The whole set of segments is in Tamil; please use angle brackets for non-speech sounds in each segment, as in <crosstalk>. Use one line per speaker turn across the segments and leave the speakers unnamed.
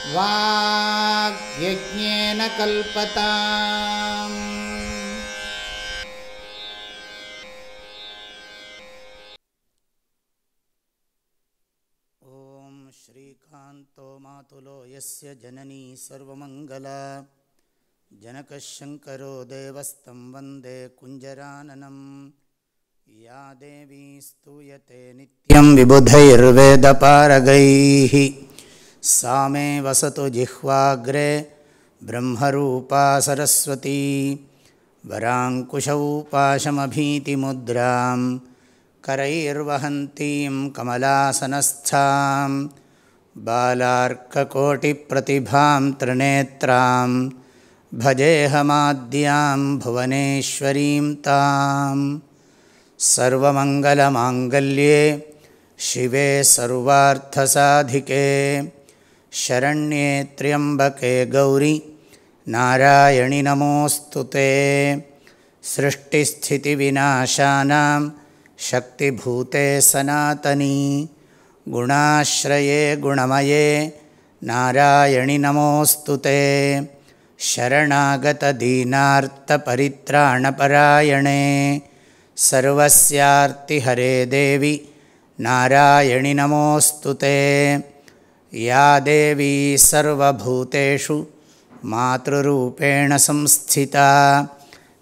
ॐ श्रीकान्तो मातुलो यस्य जननी सर्वमङ्गला। जनकः शङ्करो देवस्तं वन्दे कुञ्जराननम् या देवी स्तूयते नित्यं विबुधैर्वेदपारगैः सा मे वसतु जिह्वाग्रे ब्रह्मरूपा सरस्वती। वराङ्कुशौ पाशमभीतिमुद्रां करैर्वहन्तीं कमलासनस्थां बालार्ककोटिप्रतिभां त्रिनेत्रां भजेऽहमाद्यां भुवनेश्वरीं ताम्। सर्वमङ्गलमाङ्गल्ये शिवे सर्वार्थसाधिके। शरण्ये त्र्यम्बके गौरि नारायणि नमोऽस्तु ते सृष्टिस्थितिविनाशानां शक्तिभूते सनातनी गुणाश्रये गुणमये नारायणि नमोऽस्तु ते शरणागतदीनार्तपरित्राणपरायणे सर्वस्यार्तिहरे देवि नारायणि नमोऽस्तु ते या देवी सर्वभूतेषु मातृरूपेण संस्थिता।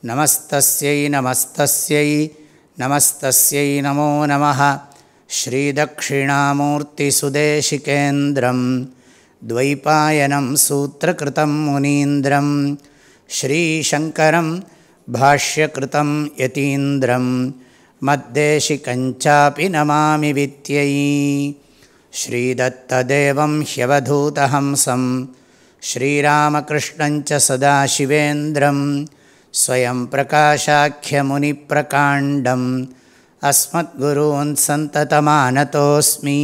नमस्तस्यै नमस्तस्यै नमस्तस्यै नमो नमः। श्रीदक्षिणामूर्तिसुदेशिकेन्द्रं द्वैपायनं सूत्रकृतं मुनीन्द्रं श्रीशङ्करं भाष्यकृतं यतीन्द्रं मद्देशिकञ्चापि नमामि वित्यै श्रीदत्तदेवं ह्यवधूतहंसं श्रीरामकृष्णञ्च सदाशिवेन्द्रं स्वयं प्रकाशाख्यमुनिप्रकाण्डम् अस्मद्गुरून् सन्ततमानतोऽस्मि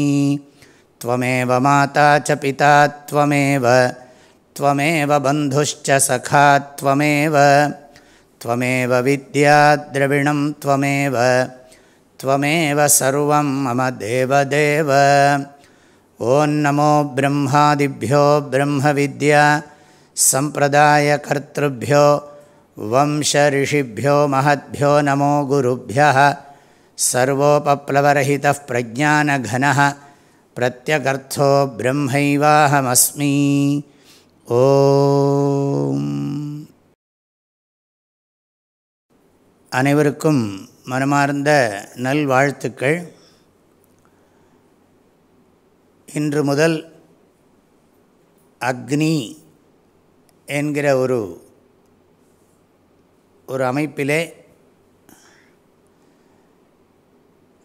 त्वमेव माता च पिता त्वमेव त्वमेव बन्धुश्च सखा त्वमेव त्वमेव विद्याद्रविणं त्वमेव त्वमेव सर्वं मम देवदेव ஓம் நமோ பிரம்மாதிபியோ பிரம்ம வித்யா சம்பிரதாய கர்த்திருப்போ வம்ச ரிஷிபியோ மகத்யோ நமோ குருபிய சர்வோபப்ளவரஹித பிரஜானகன பிரத்யகர்த்தோ பிரம்மைவாஹமஸ்மி. ஓம். அனைவருக்கும் மனமார்ந்த நல்வாழ்த்துக்கள். இன்று முதல் அக்னி என்கிற ஒரு ஒரு அமைப்பிலே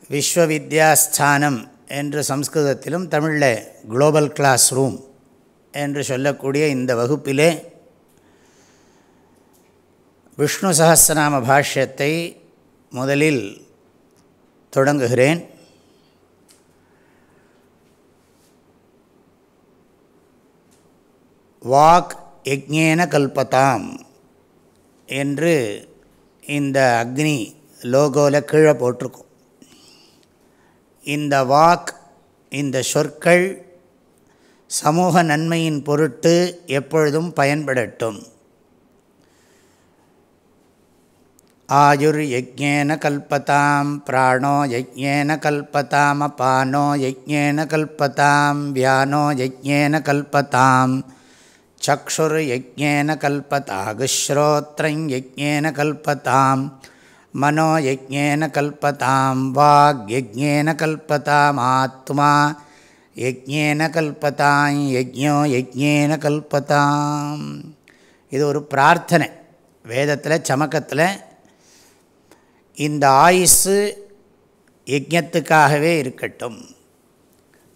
விஸ்வவித்யாஸ்தானம் என்று சம்ஸ்கிருதத்திலும் தமிழில் குளோபல் கிளாஸ் ரூம் என்று சொல்லக்கூடிய இந்த வகுப்பிலே விஷ்ணு சகசிரநாம பாஷ்யத்தை முதலில் தொடங்குகிறேன். வாக் யஜ்ஞேன கல்பதாம் என்று இந்த அக்னி லோகோவில் கீழே போட்டிருக்கும். இந்த வாக் இந்த சொற்கள் சமூக நன்மையின் பொருட்டு எப்பொழுதும் பயன்படட்டும். ஆயுர் யஜ்ஞேன கல்பதாம் பிராணோ யஜ்ஞேன கல்பதாம் அபானோ யஜ்ஞேன கல்பதாம் வியானோ யஜ்ஞேன கல்பதாம். சக்ஷுர் யஜ்ஞேன கல்பதாகுஸ்ரோத்ரங் யஜ்ஞேன கல்பதாம் மனோ யஜ்ஞேன கல்பதாம் வாக் யஜ்ஞேன கல்பதாம் ஆத்மா யஜ்ஞேன கல்பதாம் யஜ்ஞோ யஜ்ஞேன கல்பதாம். இது ஒரு பிரார்த்தனை. வேதத்தில் சமக்கத்தில் இந்த ஆயுசு யஜ்ஞத்துக்காகவே இருக்கட்டும்.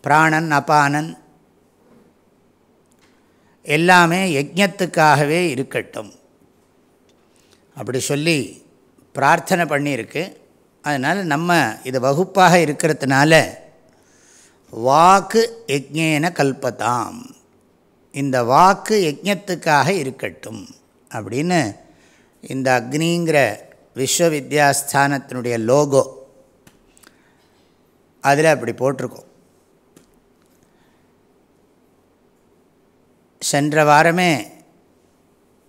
பிராணன் அபானன் எல்லாமே யஜத்துக்காகவே இருக்கட்டும். அப்படி சொல்லி பிரார்த்தனை பண்ணியிருக்கு. அதனால் நம்ம இது வகுப்பாக இருக்கிறதுனால வாக்கு யஜ்ஞேன கல்பதாம். இந்த வாக்கு யஜ்ஞத்துக்காக இருக்கட்டும் அப்படின்னு இந்த அக்னிங்கிற விஸ்வவித்யாஸ்தானத்தினுடைய லோகோ அதில் அப்படி போட்டிருக்கோம். சென்ற வாரமே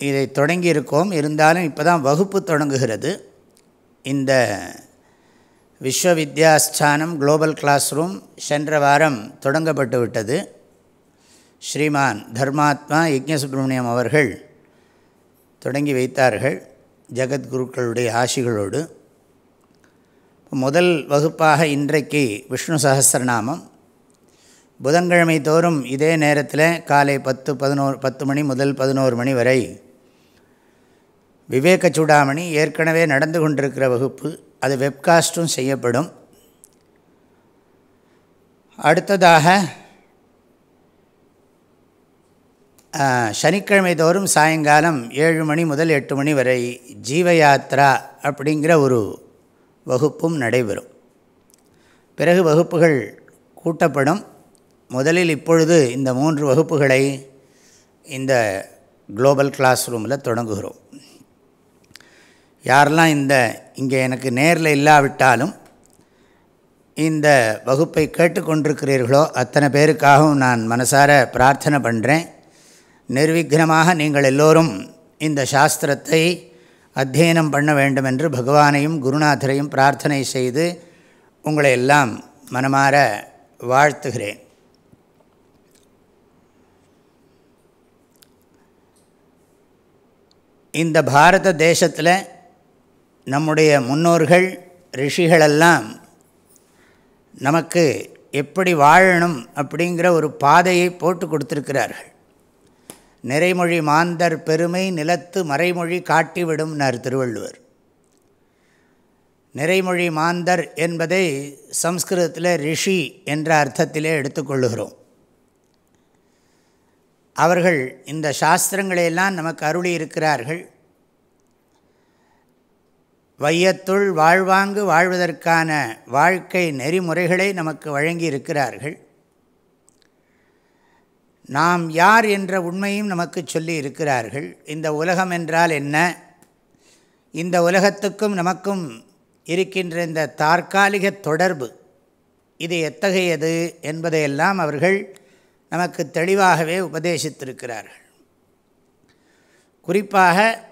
இதை தொடங்கியிருக்கோம். இருந்தாலும் இப்போ தான் வகுப்பு தொடங்குகிறது. இந்த விஸ்வவித்யாஸ்தானம் குளோபல் கிளாஸ் ரூம் சென்ற வாரம் தொடங்கப்பட்டு விட்டது. ஸ்ரீமான் தர்மாத்மா யஜ்ஞசுப்ரமணியம் அவர்கள் தொடங்கி வைத்தார்கள் ஜெகத்குருக்களுடைய ஆசிகளோடு. முதல் வகுப்பாக இன்றைக்கு விஷ்ணு சகசிரநாமம். புதன்கிழமை தோறும் இதே நேரத்தில் காலை பத்து பதினோரு பத்து மணி முதல் பதினோரு மணி வரை விவேக சூடாமணி ஏற்கனவே நடந்து கொண்டிருக்கிற வகுப்பு அது வெப்காஸ்ட்டும் செய்யப்படும். அடுத்ததாக சனிக்கிழமை தோறும் சாயங்காலம் ஏழு மணி முதல் எட்டு மணி வரை ஜீவயாத்ரா அப்படிங்கிற ஒரு வகுப்பும் நடைபெறும். பிறகு வகுப்புகள் கூட்டப்படும். முதலில் இப்பொழுது இந்த மூன்று வகுப்புகளை இந்த குளோபல் கிளாஸ் ரூமில் தொடங்குகிறோம். யாரெல்லாம் இந்த இங்கே எனக்கு நேரில் இல்லாவிட்டாலும் இந்த வகுப்பை கேட்டுக்கொண்டிருக்கிறீர்களோ அத்தனை பேருக்காகவும் நான் மனசார பிரார்த்தனை பண்ணுறேன் நிர்விக்னமாக நீங்கள் எல்லோரும் இந்த சாஸ்திரத்தை அத்தியனம் பண்ண வேண்டும் என்று பகவானையும் குருநாதரையும் பிரார்த்தனை செய்து உங்களை எல்லாம் மனமாற வாழ்த்துகிறேன். இந்த பாரத தேசத்தில் நம்முடைய முன்னோர்கள் ரிஷிகளெல்லாம் நமக்கு எப்படி வாழணும் அப்படிங்கிற ஒரு பாதையை போட்டு கொடுத்துருக்கிறார்கள். நிறைமொழி மாந்தர் பெருமை நிலத்து மறைமொழி காட்டிவிடும்னார் திருவள்ளுவர். நிறைமொழி மாந்தர் என்பதை சம்ஸ்கிருதத்தில் ரிஷி என்ற அர்த்தத்திலே எடுத்துக்கொள்ளுகிறோம் அவர்கள் இந்த சாஸ்திரங்களையெல்லாம் நமக்கு அருளி இருக்கிறார்கள் வையத்துள் வாழ்வாங்கு வாழ்வதற்கான வாழ்க்கை நெறிமுறைகளை நமக்கு வழங்கி இருக்கிறார்கள் நாம் யார் என்ற உண்மையும் நமக்கு சொல்லி இருக்கிறார்கள் இந்த உலகம் என்றால் என்ன? இந்த உலகத்துக்கும் நமக்கும் இருக்கின்ற இந்த தற்காலிக தொடர்பு இது எத்தகையது என்பதையெல்லாம் அவர்கள் நமக்கு தெளிவாகவே உபதேசித்திருக்கிறார்கள். குறிப்பாக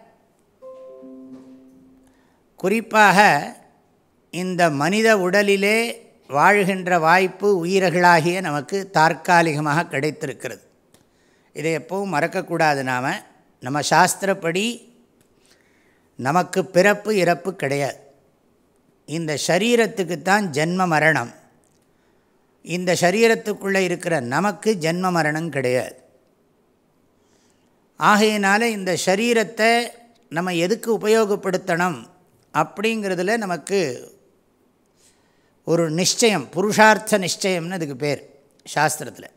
குறிப்பாக இந்த மனித உடலிலே வாழ்கின்ற வாய்ப்பு உயிர்களாகிய நமக்கு தற்காலிகமாக கிடைத்திருக்கிறது. இதை எப்பவும் மறக்கக்கூடாது நாம். நம்ம சாஸ்திரப்படி நமக்கு பிறப்பு இறப்பு கிடையாது. இந்த சரீரத்துக்குத்தான் ஜென்ம மரணம். இந்த சரீரத்துக்குள்ளே இருக்கிற நமக்கு ஜென்ம மரணம் கிடையாது. ஆகையினால இந்த சரீரத்தை நம்ம எதுக்கு உபயோகப்படுத்தணும் அப்படிங்கிறதுல நமக்கு ஒரு நிச்சயம் புருஷார்த்த நிச்சயம்னு அதுக்கு பேர் சாஸ்திரத்தில்.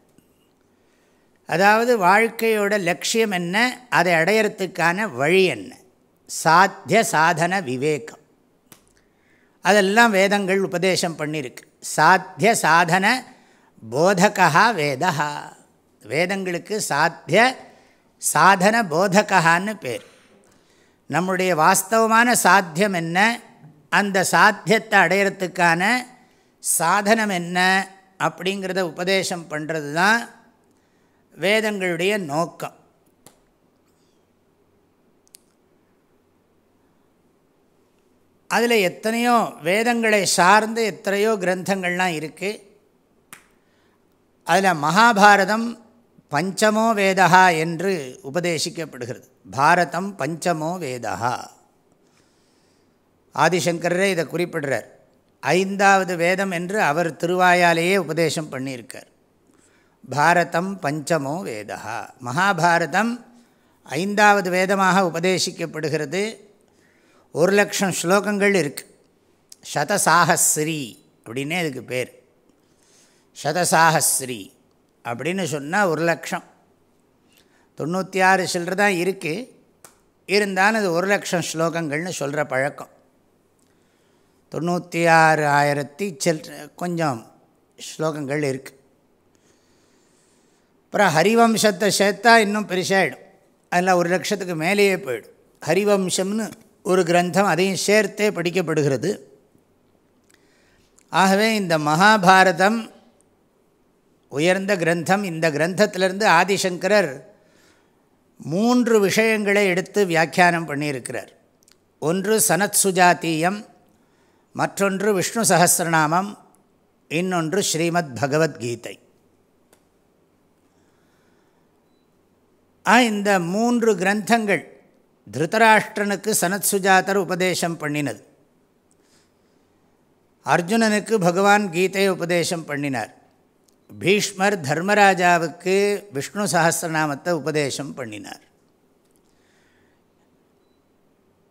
அதாவது வாழ்க்கையோட லட்சியம் என்ன அதை அடையிறதுக்கான வழி என்ன? சாத்திய சாதன விவேகம். அதெல்லாம் வேதங்கள் உபதேசம் பண்ணியிருக்கு. சாத்திய சாதன போதகா வேதா வேதங்களுக்கு சாத்திய சாதன போதகான்னு பேர். நம்முடைய வாஸ்தவமான சாத்தியம் என்ன? அந்த சாத்தியத்தை அடையிறதுக்கான சாதனம் என்ன? அப்படிங்கிறத உபதேசம் பண்ணுறது தான் வேதங்களுடைய நோக்கம். அதில் எத்தனையோ வேதங்களை சார்ந்து எத்தனையோ கிரந்தங்கள்லாம் இருக்குது அதில் மகாபாரதம் பஞ்சமோ வேதா என்று உபதேசிக்கப்படுகிறது. பாரதம் பஞ்சமோ வேதா ஆதிசங்கரே இதை குறிப்பிடுறார். ஐந்தாவது வேதம் என்று அவர் திருவாயாலேயே உபதேசம் பண்ணியிருக்கார். பாரதம் பஞ்சமோ வேதா மகாபாரதம் ஐந்தாவது வேதமாக உபதேசிக்கப்படுகிறது. ஒரு லட்சம் ஸ்லோகங்கள் இருக்குது சதசாகஸ்ரீ அப்படின்னே அதுக்கு பேர். சதசாகஸ்ரீ அப்படின்னு சொன்னால் ஒரு லட்சம். தொண்ணூற்றி ஆறு சில்லற தான் இருக்குது இருந்தாலும் அது ஒரு லட்சம் ஸ்லோகங்கள்னு சொல்கிற பழக்கம். தொண்ணூற்றி ஆறு ஆயிரத்தி செல் கொஞ்சம் ஸ்லோகங்கள் இருக்குது அப்புறம் ஹரிவம்சத்தை சேர்த்தா இன்னும் பெருசாகிடும் அதில் ஒரு லட்சத்துக்கு மேலேயே போயிடும். ஹரிவம்சம்னு ஒரு கிரந்தம் அதையும் சேர்த்தே படிக்கப்படுகிறது. ஆகவே இந்த மகாபாரதம் உயர்ந்த கிரந்தம் இந்த கிரந்தத்திலிருந்து ஆதிசங்கரர் மூன்று விஷயங்களை எடுத்து வியாக்கியானம் பண்ணியிருக்கிறார். ஒன்று சனத் சுஜாத்தீயம் மற்றொன்று விஷ்ணு சகசிரநாமம் இன்னொன்று ஸ்ரீமத் பகவத்கீதை இந்த மூன்று கிரந்தங்கள் திருதராஷ்டிரனுக்கு சனத் சுஜாதர் உபதேசம் பண்ணினது அர்ஜுனனுக்கு பகவான் கீதையை உபதேசம் பண்ணினார் பீஷ்மர் தர்மராஜாவுக்கு விஷ்ணு சகசிரநாமத்தை உபதேசம் பண்ணினார்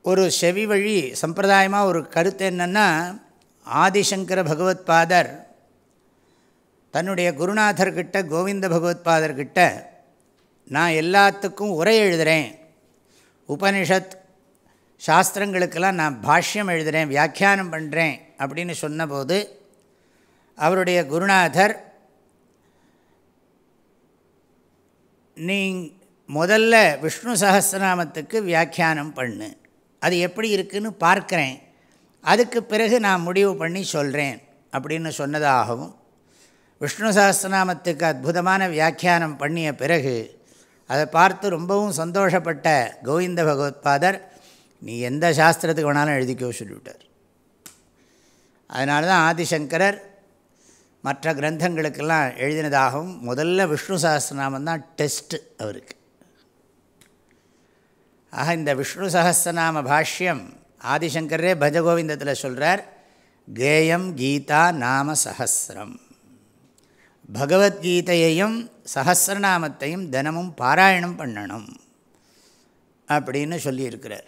ஒரு செவி வழி சம்பிரதாயமாக ஒரு கருத்து என்னென்னா ஆதிசங்கர பகவத்பாதர் தன்னுடைய குருநாதர்கிட்ட கோவிந்த பகவத்பாதர்கிட்ட நான் எல்லாத்துக்கும் உரை எழுதுகிறேன் உபனிஷத் சாஸ்திரங்களுக்கெல்லாம் நான் பாஷ்யம் எழுதுகிறேன் வியாக்கியானம் பண்ணுறேன் அப்படின்னு சொன்னபோது அவருடைய குருநாதர் நீ முதல்ல விஷ்ணு சகசிரநாமத்துக்கு வியாக்கியானம் பண்ணு. அது எப்படி இருக்குதுன்னு பார்க்குறேன். அதுக்கு பிறகு நான் முடிவு பண்ணி சொல்கிறேன் அப்படின்னு சொன்னதாகவும் விஷ்ணு சகசிரநாமத்துக்கு அற்புதமான வியாக்கியானம் பண்ணிய பிறகு அதை பார்த்து ரொம்பவும் சந்தோஷப்பட்ட கோவிந்த பகவத்பாதர் நீ எந்த சாஸ்திரத்துக்கு வேணாலும் எழுதிக்கோ சொல்லிவிட்டார். அதனால தான் ஆதிசங்கரர் மற்ற கிரந்தங்களுக்கெல்லாம் எழுதினதாகவும் முதல்ல விஷ்ணு சகசிரநாமம் தான் டெஸ்ட்டு அவருக்கு. ஆக இந்த விஷ்ணு சகசிரநாம பாஷ்யம் ஆதிசங்கரே பஜகோவிந்தத்தில் சொல்கிறார் கேயம் கீதா நாம சகசிரம் பகவத்கீதையையும் சகசிரநாமத்தையும் தினமும் பாராயணம் பண்ணணும் அப்படின்னு சொல்லியிருக்கிறார்.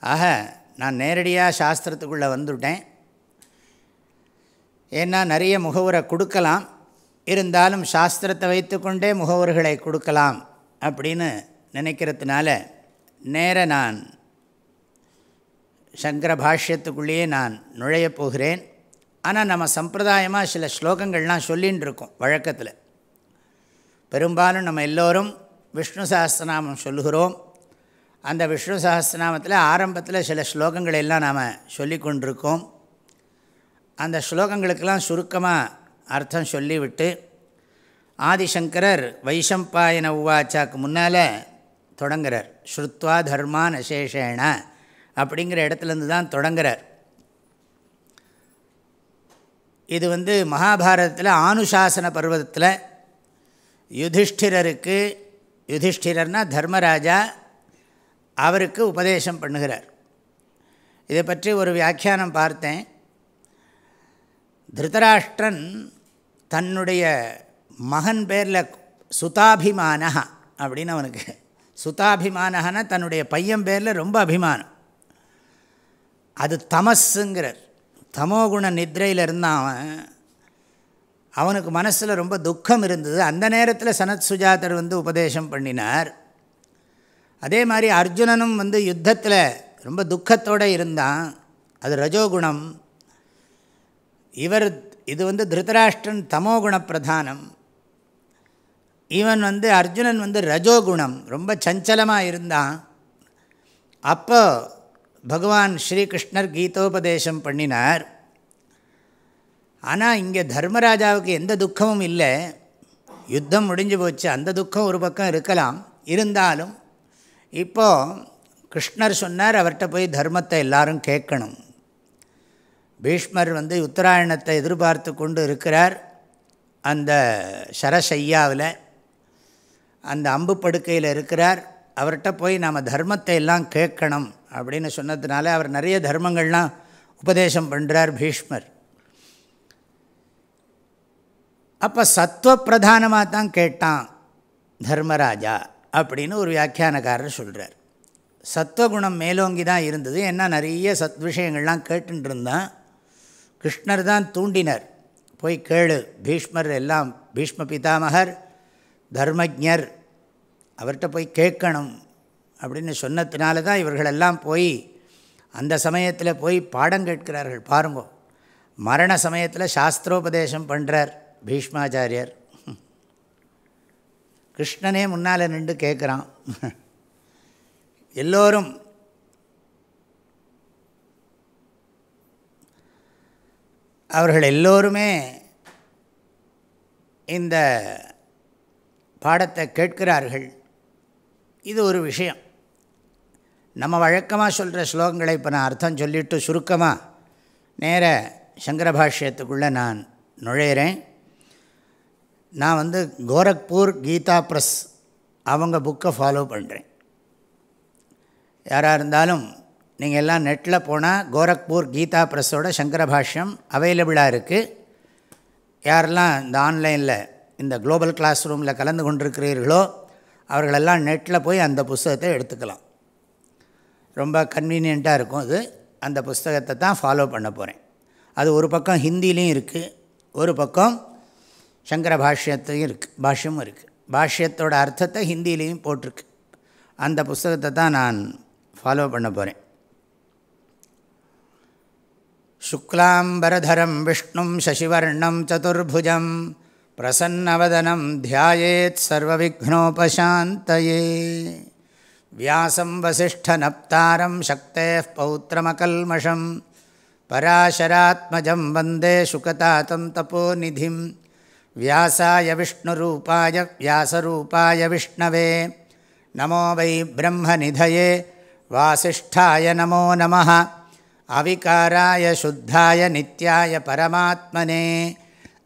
ஆக நான் நேரடியாக சாஸ்திரத்துக்குள்ளே வந்துவிட்டேன் ஏன்னா நிறைய முகவரை கொடுக்கலாம். இருந்தாலும் சாஸ்திரத்தை வைத்துக்கொண்டே முகவர்களை கொடுக்கலாம் அப்படின்னு நினைக்கிறதுனால நேர நான் சங்கர பாஷ்யத்துக்குள்ளேயே நான் நுழையப் போகிறேன். ஆனால் நம்ம சம்பிரதாயமாக சில ஸ்லோகங்கள்லாம் சொல்லின்னு இருக்கோம் வழக்கத்தில். பெரும்பாலும் நம்ம எல்லோரும் விஷ்ணு சஹஸ்ரநாமம் சொல்லுகிறோம். அந்த விஷ்ணு சஹஸ்ரநாமத்தில் ஆரம்பத்தில் சில ஸ்லோகங்கள் எல்லாம் நாம் சொல்லி கொண்டிருக்கோம். அந்த ஸ்லோகங்களுக்கெல்லாம் சுருக்கமாக அர்த்தம் சொல்லிவிட்டு ஆதிசங்கரர் வைஷம்பாயன உவாச்சாக்கு முன்னால் தொடங்குறார். ஸ்ருத்வா தர்மான் அசேஷேன அப்படிங்கிற இடத்துலேருந்து தான் தொடங்குறார். இது வந்து மகாபாரதத்தில் ஆனுஷாசன பர்வதத்தில் யுதிஷ்டிரருக்கு யுதிஷ்டிரர்னா தர்மராஜா அவருக்கு உபதேசம் பண்ணுகிறார். இதை பற்றி ஒரு வியாக்கியானம் பார்த்தேன். திருதராஷ்டிரன் தன்னுடைய மகன் பேரில் சுதாபிமான அப்படின்னு அவனுக்கு சுதாபிமானகனா தன்னுடைய பையன் பேரில் ரொம்ப அபிமானம். அது தமஸுங்கிறார் தமோகுண நித்ரையில் இருந்தான் அவன். அவனுக்கு மனசில் ரொம்ப துக்கம் இருந்தது. அந்த நேரத்தில் சனத் சுஜாதர் வந்து உபதேசம் பண்ணினார். அதே மாதிரி அர்ஜுனனும் வந்து யுத்தத்தில் ரொம்ப துக்கத்தோடு இருந்தான். அது ரஜோகுணம். இவர் இது வந்து திருதராஷ்டிரன் தமோகுண பிரதானம். இவன் வந்து அர்ஜுனன் வந்து ரஜோகுணம். ரொம்ப சஞ்சலமாக இருந்தான். அப்போ பகவான் ஸ்ரீகிருஷ்ணர் கீதோபதேசம் பண்ணினார். ஆனால் இங்கே தர்மராஜாவுக்கு எந்த துக்கமும் இல்லை. யுத்தம் முடிஞ்சு போச்சு. அந்த துக்கம் ஒரு பக்கம் இருக்கலாம். இருந்தாலும் இப்போது கிருஷ்ணர் சொன்னார் அவர்கிட்ட போய் தர்மத்தை எல்லாரும் கேட்கணும். பீஷ்மர் வந்து உத்தராயணத்தை எதிர்பார்த்து கொண்டு இருக்கிறார். அந்த சரசையாவில் அந்த அம்பு படுக்கையில் இருக்கிறார். அவர்கிட்ட போய் நாம் தர்மத்தை எல்லாம் கேட்கணும். அப்படின்னு சொன்னதுனால அவர் நிறைய தர்மங்கள்லாம் உபதேசம் பண்ணுறார் பீஷ்மர். அப்போ சத்துவ பிரதானமாக தான் கேட்டான் தர்மராஜா அப்படின்னு ஒரு வியாக்கியானக்காரர் சொல்கிறார் சத்வகுணம் மேலோங்கி தான் இருந்தது. ஏன்னா நிறைய சத் விஷயங்கள்லாம் கேட்டுருந்தான் கிருஷ்ணர் தான் தூண்டினர். போய் கேளு பீஷ்மர் எல்லாம் பீஷ்ம பிதாமகர் தர்மஜர் அவர்கிட்ட போய் கேட்கணும் அப்படின்னு சொன்னதுனால தான் இவர்களெல்லாம் போய் அந்த சமயத்தில் போய் பாடம் கேட்கிறார்கள். பாருங்கோ. மரண சமயத்தில் சாஸ்திரோபதேசம் பண்ணுறார் பீஷ்மாச்சாரியர். கிருஷ்ணனே முன்னால் நின்று கேட்குறான் எல்லோரும் அவர்கள் எல்லோருமே இந்த பாடத்தை கேட்கிறார்கள். இது ஒரு விஷயம். நம்ம வழக்கமாக சொல்கிற ஸ்லோகங்களை இப்போ நான் அர்த்தம் சொல்லிவிட்டு சுருக்கமாக நேர சங்கரபாஷ்யத்துக்குள்ளே நான் நுழையிறேன். நான் வந்து கோரக்பூர் கீதா ப்ரெஸ் அவங்க புக்கை ஃபாலோ பண்ணுறேன் யாராக இருந்தாலும் நீங்கள் எல்லாம் நெட்டில் போனால் கோரக்பூர் கீதா ப்ரெஸ்ஸோட சங்கரபாஷ்யம் அவைலபிளாக இருக்குது யாரெல்லாம் இந்த ஆன்லைனில் இந்த குளோபல் கிளாஸ் ரூமில் கலந்து கொண்டிருக்கிறீர்களோ அவர்களெல்லாம் நெட்டில் போய் அந்த புஸ்தகத்தை எடுத்துக்கலாம். ரொம்ப கன்வீனியண்ட்டாக இருக்கும் அது அந்த புஸ்தகத்தை தான் ஃபாலோ பண்ண போகிறேன் அது ஒரு பக்கம் ஹிந்திலையும் இருக்குது ஒரு பக்கம் சங்கர பாஷ்யத்தையும் இருக்குது பாஷ்யமும் இருக்குது பாஷ்யத்தோட அர்த்தத்தை ஹிந்திலையும் போட்டிருக்கு அந்த புஸ்தகத்தை தான் நான் ஃபாலோ பண்ண போகிறேன் शुक्लाम्बरधरं विष्णुं शशिवर्णं चतुर्भुजं प्रसन्नवदनं ध्यायेत् सर्वविघ्नोपशान्तये வியாசம் வசிஷ்டனப்தாரம் சக்தே பௌத்திரமகல்மஷம். பராசராத்மஜம் வந்தே சுகதாத்தம் தபோநிதிம் வியாசாய விஷ்ணுரூபாய வியாசரூபாய விஷ்ணவே. நமோ வை பிரம்மநிதயே. வாசிஷ்டாய நமோ நம அவிகாராய சுத்தாய நித்யாய பரமாத்மனே.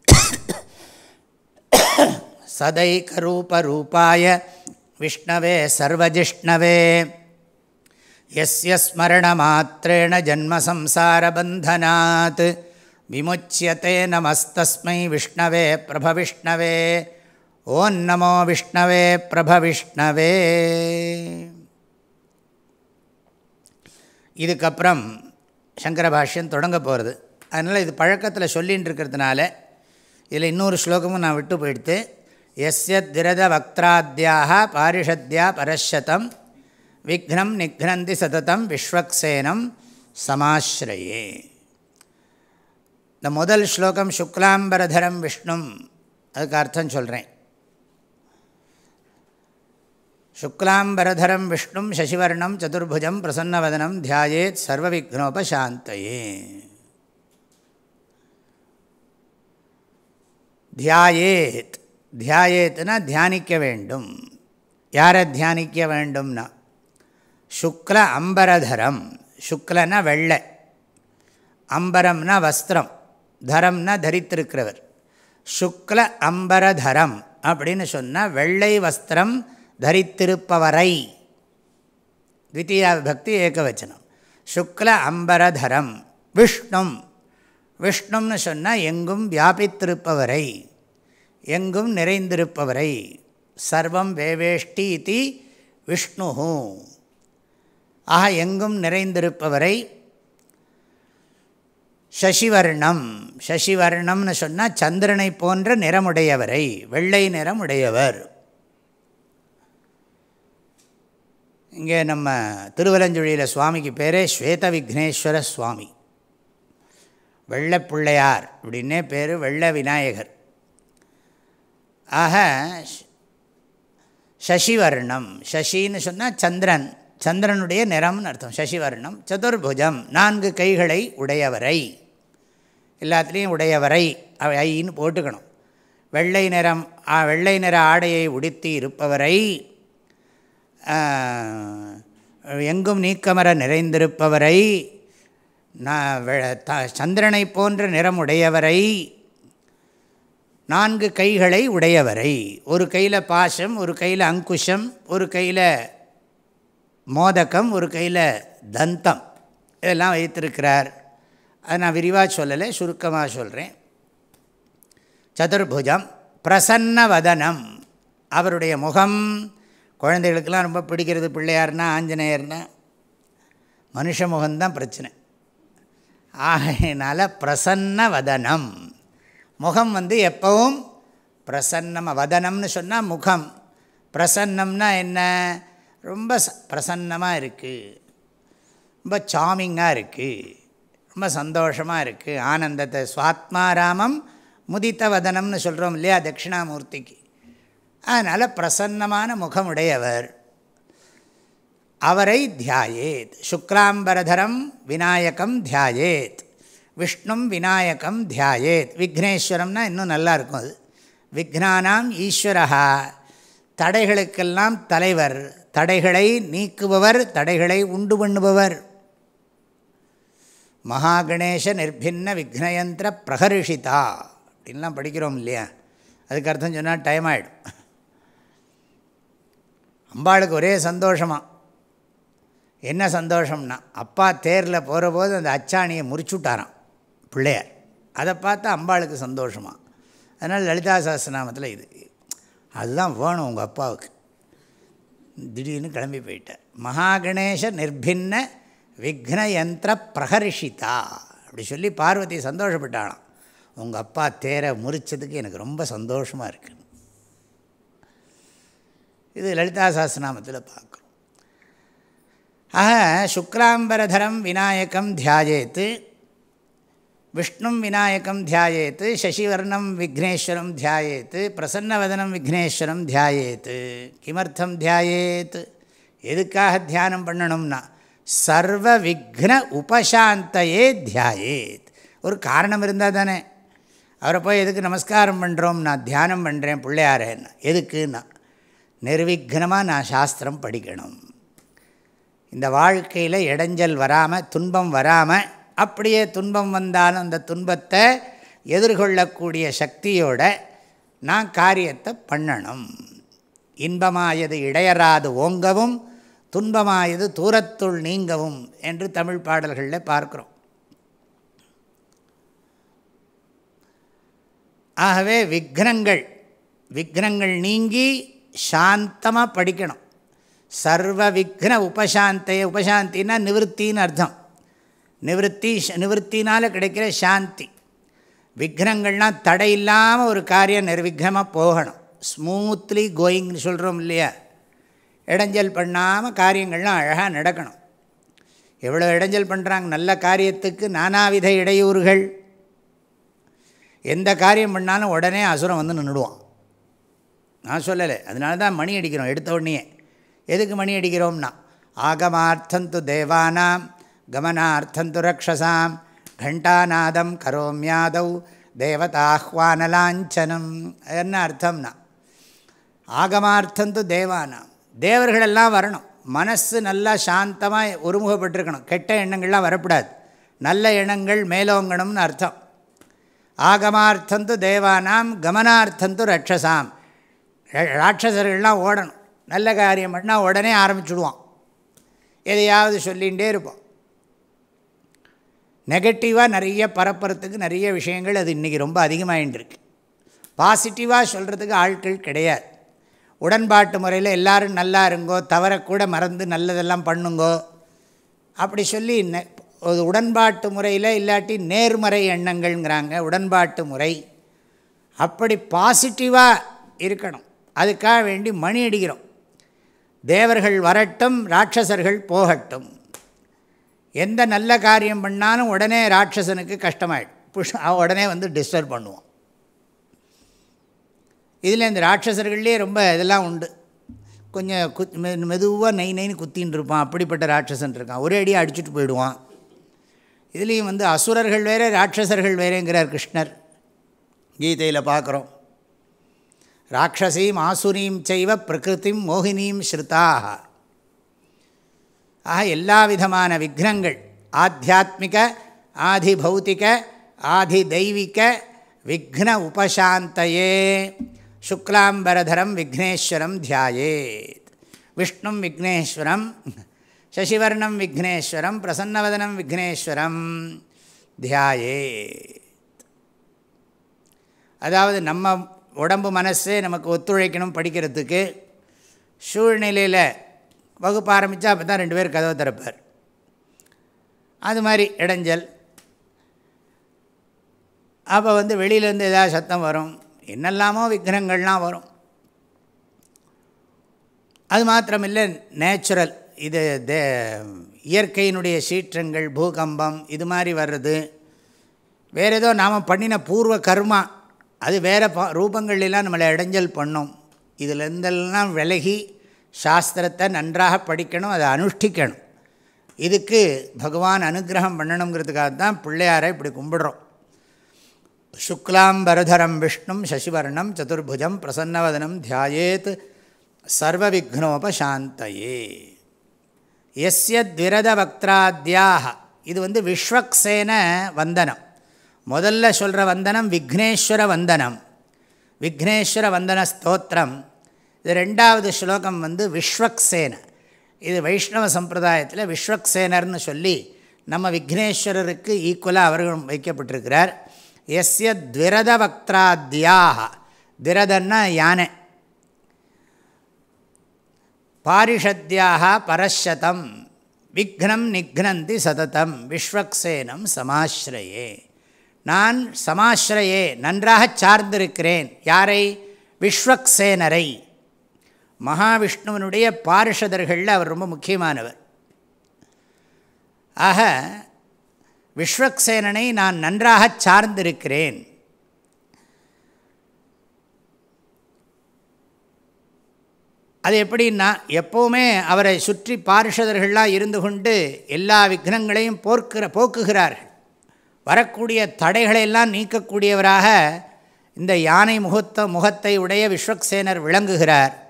<coughs> சதைக்கரூபரூபாய விஷ்ணவே சர்வஜிஷ்ணவே. எஸ்ய ஸ்மரணமாத்திரேண ஜன்மசம்சாரபந்தனாத். விமுச்சியத்தை நமஸ்தஸ்மை விஷ்ணவே பிரபவிஷ்ணவே. ஓம் நமோ விஷ்ணவே பிரபவிஷ்ணவே. இதுக்கப்புறம் சங்கர பாஷ்யம் தொடங்க போகிறது அதனால் இது பழக்கத்தில் சொல்லின்னு இருக்கிறதுனால இதில் இன்னொரு ஸ்லோகமும் நான் விட்டு போயிடுத்து எஸ்ய பாரிஷத்யா பரஷதம் விக்னம் நிக்னந்தி சததம் விஸ்வக்சேனம் சமாஸ்ரயே. இந்த முதல் ஸ்லோகம் சுக்லாம்பரதரம் விஷ்ணும் அதுக்கு அர்த்தம் சொல்கிறேன் சுக்லாம்பரதரம் விஷ்ணும் சசிவர்ணம் சதுர்புஜம் பிரசன்னவதனம் தியாயேத் சர்வவிக்னோபசாந்தயே. தியாயேத் தியாயேத்னா தியானிக்க வேண்டும் யாரை தியானிக்க வேண்டும்னா சுக்ல அம்பரதரம் சுக்லனா வெள்ளை அம்பரம்னா வஸ்திரம் தரம்னா தரித்திருக்கிறவர் சுக்ல அம்பரதரம் அப்படின்னு சொன்னால் வெள்ளை வஸ்திரம் தரித்திருப்பவரை த்விତୀயா விபக்தி ஏகவச்சனம் சுக்ல அம்பரதரம் விஷ்ணும் விஷ்ணும்னு சொன்னால் எங்கும் வியாபித்திருப்பவரை எங்கும் நிறைந்திருப்பவரை சர்வம் வேவேஷ்டி இது விஷ்ணு. ஆக எங்கும் நிறைந்திருப்பவரை சசிவர்ணம். சசிவர்ணம்னு சொன்னால் சந்திரனை போன்ற நிறமுடையவரை வெள்ளை நிறம் உடையவர் இங்கே நம்ம திருவலஞ்சுழியில் சுவாமிக்கு பேரே ஸ்வேத விக்னேஸ்வர சுவாமி. வெள்ளை பிள்ளையார் அப்படின்னே பேர் வெள்ள விநாயகர். ஆக சசிவர்ணம். சசின்னு சொன்னால் சந்திரன். சந்திரனுடைய நிறம்னு அர்த்தம். சசிவர்ணம் சதுர்புஜம் நான்கு கைகளை உடையவரை. எல்லாத்துலேயும் உடையவரை ஐன்னு போட்டுக்கணும். வெள்ளை நிறம் வெள்ளை நிற ஆடையை உடுத்தி இருப்பவரை எங்கும் நீக்கமர நிறைந்திருப்பவரை நான் சந்திரனை போன்ற நிறமுடையவரை நான்கு கைகளை உடையவரை. ஒரு கையில் பாசம் ஒரு கையில் அங்குஷம் ஒரு கையில் மோதகம் ஒரு கையில் தந்தம். இதெல்லாம் வைத்திருக்கிறார். அதை நான் விரிவாக சொல்லலை சுருக்கமாக சொல்கிறேன் சதுர்புஜம் பிரசன்ன வதனம். அவருடைய முகம் குழந்தைகளுக்கெல்லாம் ரொம்ப பிடிக்கிறது பிள்ளையார்னா ஆஞ்சநேயர்னா. மனுஷ முகம்தான் பிரச்சனை. ஆகையினால் பிரசன்ன வதனம். முகம் வந்து எப்பவும் பிரசன்னம் வதனம்னு சொன்னால் முகம். பிரசன்னம்னா என்ன? ரொம்ப பிரசன்னமாக இருக்குது ரொம்ப சாமிங்காக இருக்குது ரொம்ப சந்தோஷமாக இருக்குது ஆனந்தத்தை சுவாத்மாராமம் முதித்த வதனம்னு சொல்கிறோம் இல்லையா தட்சிணாமூர்த்திக்கு. அதனால் பிரசன்னமான முகமுடையவர். அவரை தியாயேத். சுக்லாம்பரதரம் விநாயகம் தியாயேத். விஷ்ணும் விநாயகம் தியாயேத். விக்னேஸ்வரம்னா இன்னும் நல்லா இருக்கும் அது. விக்னானாம் ஈஸ்வரா தடைகளுக்கெல்லாம் தலைவர். தடைகளை நீக்குபவர் தடைகளை உண்டு பண்ணுபவர். மகாகணேஷ நிர்பின்ன விக்னயந்திர பிரகர்ஷிதா. அப்படின்லாம் படிக்கிறோம் இல்லையா? அதுக்கு அர்த்தம் சொன்னால் டைம் ஆகிடும் அம்பாளுக்கு ஒரே சந்தோஷமாக என்ன சந்தோஷம்னா அப்பா தேரில் போகிற போது அந்த அச்சாணியை முறிச்சுட்டாராம். பிள்ளையார். அதை பார்த்தா அம்பாளுக்கு சந்தோஷமா. அதனால் லலிதா சாஸ்திரநாமத்தில் இது. அதுதான் வேணும் உங்கள் அப்பாவுக்கு. திடீர்னு கிளம்பி போயிட்டார். மகாகணேஷ நிர்பின்ன விக்ன யந்திர பிரகர்ஷிதா அப்படி சொல்லி பார்வதி சந்தோஷப்பட்டாலாம் உங்கள் அப்பா தேரை முறிச்சதுக்கு எனக்கு ரொம்ப சந்தோஷமாக இருக்குது இது லலிதா சாஸ்திரநாமத்தில் பார்க்குறோம். ஆக சுக்ராம்பரதரம் விநாயகம் தியாயேத்து விஷ்ணும் விநாயகம் தியாயேத்து சசிவர்ணம் விக்னேஸ்வரம் தியாயேத்து பிரசன்னவதனம் விக்னேஸ்வரம் தியாயேத்து. கிமர்த்தம் தியாயேத்து. எதுக்காக தியானம் பண்ணணும்னா சர்வ விக்ன உபசாந்தையே தியாயேத். ஒரு காரணம் இருந்தால் தானே. அவரை போய் எதுக்கு நமஸ்காரம் பண்ணுறோம் நான் தியானம் பண்ணுறேன் பிள்ளையாரேன்னா எதுக்குன்னா நிர்விக்னமாக நான் சாஸ்திரம் படிக்கணும். இந்த வாழ்க்கையில் இடைஞ்சல் வராமல் துன்பம் வராமல் அப்படியே துன்பம் வந்தாலும் அந்த துன்பத்தை எதிர்கொள்ளக்கூடிய சக்தியோட நான் காரியத்தை பண்ணணும். இன்பமாயது இடையராது ஓங்கவும் துன்பமாயது தூரத்துள் நீங்கவும் என்று தமிழ் பாடல்களில் பார்க்குறோம். ஆகவே விக்னங்கள் விக்னங்கள் நீங்கி சாந்தமாக படிக்கணும். சர்வ விக்ன உபசாந்தைய உபசாந்தின்னா நிவர்த்தின்னு அர்த்தம். நிவர்த்தி நிவர்த்தினால் கிடைக்கிற சாந்தி. விக்னங்கள்லாம் தடை இல்லாமல் ஒரு காரியம் நிர்விக்னமாக போகணும். ஸ்மூத்லி கோயிங்னு சொல்கிறோம் இல்லையா? இடைஞ்சல் பண்ணாமல் காரியங்கள்லாம் அழகாக நடக்கணும். எவ்வளோ இடைஞ்சல் பண்ணுறாங்க நல்ல காரியத்துக்கு நானாவித இடையூறுகள். எந்த காரியம் பண்ணாலும் உடனே அசுரம் வந்து நின்றுடுவான் நான் சொல்லலை. அதனால தான் மணி அடிக்கிறோம் எடுத்த உடனே எதுக்கு மணி அடிக்கிறோம்னா ஆகமார்த்தந்து தேவானாம். கமனார்த்தந்து ரக்ஷசாம் கண்டாநாதம் கரோமியாதவ் தேவதாஹ்வானலாஞ்சனம். என்ன அர்த்தம்னா ஆகமார்த்தந்து தேவானாம் தேவர்களெல்லாம் வரணும். மனசு நல்லா சாந்தமாக ஒருமுகப்பட்டிருக்கணும். கெட்ட எண்ணங்கள்லாம் வரக்கூடாது நல்ல எண்ணங்கள் மேலோங்கணும்னு அர்த்தம். ஆகமார்த்தந்து தேவானாம் கமனார்த்தந்து ரட்சசாம் ராட்சசர்கள்லாம் ஓடணும். நல்ல காரியம் பண்ணால் உடனே ஆரம்பிச்சுடுவான். எதையாவது சொல்லிகிட்டே இருப்போம். நெகட்டிவாக நிறைய பரப்புறத்துக்கு நிறைய விஷயங்கள் அது இன்றைக்கி ரொம்ப அதிகமாகிட்டுருக்கு பாசிட்டிவாக சொல்கிறதுக்கு ஆட்கள் கிடையாது. உடன்பாட்டு முறையில் எல்லோரும் நல்லா இருங்கோ தவறக்கூட மறந்து நல்லதெல்லாம் பண்ணுங்கோ அப்படி சொல்லி ஒரு உடன்பாட்டு முறையில் இல்லாட்டி நேர்மறை எண்ணங்கள்ங்கிறாங்க உடன்பாட்டு முறை. அப்படி பாசிட்டிவாக இருக்கணும். அதுக்காக வேண்டி மணி அடிக்கிறோம். தேவர்கள் வரட்டும் ராட்சசர்கள் போகட்டும். எந்த நல்ல காரியம் பண்ணாலும் உடனே ராட்சசனுக்கு கஷ்டமாயிடும். புஷ் உடனே வந்து டிஸ்டர்ப் பண்ணுவோம் இதில் இந்த ராட்சசர்கள்லேயே ரொம்ப இதெல்லாம் உண்டு. கொஞ்சம் குத் மெ மெதுவாக நெய் நெய்னு குத்தின்னு இருப்பான். அப்படிப்பட்ட ராட்சசன் இருக்கான். ஒரே அடியாக அடிச்சுட்டு போயிடுவான். இதுலேயும் வந்து அசுரர்கள் வேறு ராட்சசர்கள் வேறேங்கிறார் கிருஷ்ணர். கீதையில் பார்க்குறோம் ராட்சசீம் ஆசுரீம் செய்வ பிரகிருதிம் மோகினீம் ஸ்ருதாக ஆக எல்லா விதமான விக்னங்கள் ஆத்தியாத்மிக ஆதி பௌத்திக ஆதி தெய்வீக விக்ன உபசாந்தையே. சுக்லாம்பரதரம் விக்னேஸ்வரம் தியாயேத். விஷ்ணும் விக்னேஸ்வரம் சசிவர்ணம் விக்னேஸ்வரம் பிரசன்னவதனம் விக்னேஸ்வரம் தியாயேத். அதாவது நம்ம உடம்பு மனசே நமக்கு ஒத்துழைக்கணும் படிக்கிறதுக்கு. சூழ்நிலையில் வகுப்பு ஆரம்பித்தா அப்போ தான் ரெண்டு பேர் கதவை திறப்பார். அது மாதிரி இடைஞ்சல். அப்போ வந்து வெளியிலேருந்து ஏதாவது சத்தம் வரும். என்னெல்லாமோ விக்னங்கள்லாம் வரும். அது மாத்திரமில்லை நேச்சுரல் இது தே இயற்கையினுடைய சீற்றங்கள் பூகம்பம் இது மாதிரி வர்றது. வேறு ஏதோ நாம் பண்ணின பூர்வ கர்மா. அது வேறு ப ரூபங்கள்லாம் நம்மளை இடைஞ்சல் பண்ணும். இதிலேருந்தெல்லாம் விலகி சாஸ்திரத்தை நன்றாக படிக்கணும் அதை அனுஷ்டிக்கணும். இதுக்கு பகவான் அனுகிரகம் பண்ணணுங்கிறதுக்காக தான் பிள்ளையாரை இப்படி கும்பிடுறோம். சுக்லாம்பரதரம் விஷ்ணும் சசிவர்ணம் சதுர்புஜம் பிரசன்னவதனம் தியாயேத் சர்வவிக்னோபசாந்தையே. எஸ்ய திரத வக்திராத்தியாக இது வந்து விஸ்வக்சேன வந்தனம். முதல்ல சொல்கிற வந்தனம் விக்னேஸ்வர வந்தனம். விக்னேஸ்வர வந்தன ஸ்தோத்திரம். இது ரெண்டாவது ஸ்லோகம் வந்து விஸ்வக்சேன. இது வைஷ்ணவ சம்பிரதாயத்தில் விஸ்வக்சேனர்னு சொல்லி நம்ம விக்னேஸ்வரருக்கு ஈக்குவலாக அவர்களும் வைக்கப்பட்டிருக்கிறார். எஸ்ய துவிரத வக்திராத்தியாக திரதன்னா யானை. பாரிஷத்யாக பரஷதம் விக்னம் நிக்னந்தி சததம். விஸ்வக்சேனம் சமாஸ்ரயே. நான் சமாஸ்ரயே நன்றாக சார்ந்திருக்கிறேன். யாரை? விஸ்வக்சேனரை. மகாவிஷ்ணுவனுடைய பாரிஷதர்களில் அவர் ரொம்ப முக்கியமானவர். ஆக விஸ்வக்சேனனை நான் நன்றாக சார்ந்திருக்கிறேன். அது எப்படின்னா எப்போவுமே அவரை சுற்றி பாரிஷதர்கள்லாம் இருந்து கொண்டு எல்லா விக்னங்களையும் போர்க்கிற போக்குகிறார்கள். வரக்கூடிய தடைகளையெல்லாம் நீக்கக்கூடியவராக இந்த யானை முகத்த முகத்தை உடைய விஸ்வக்சேனர் விளங்குகிறார்.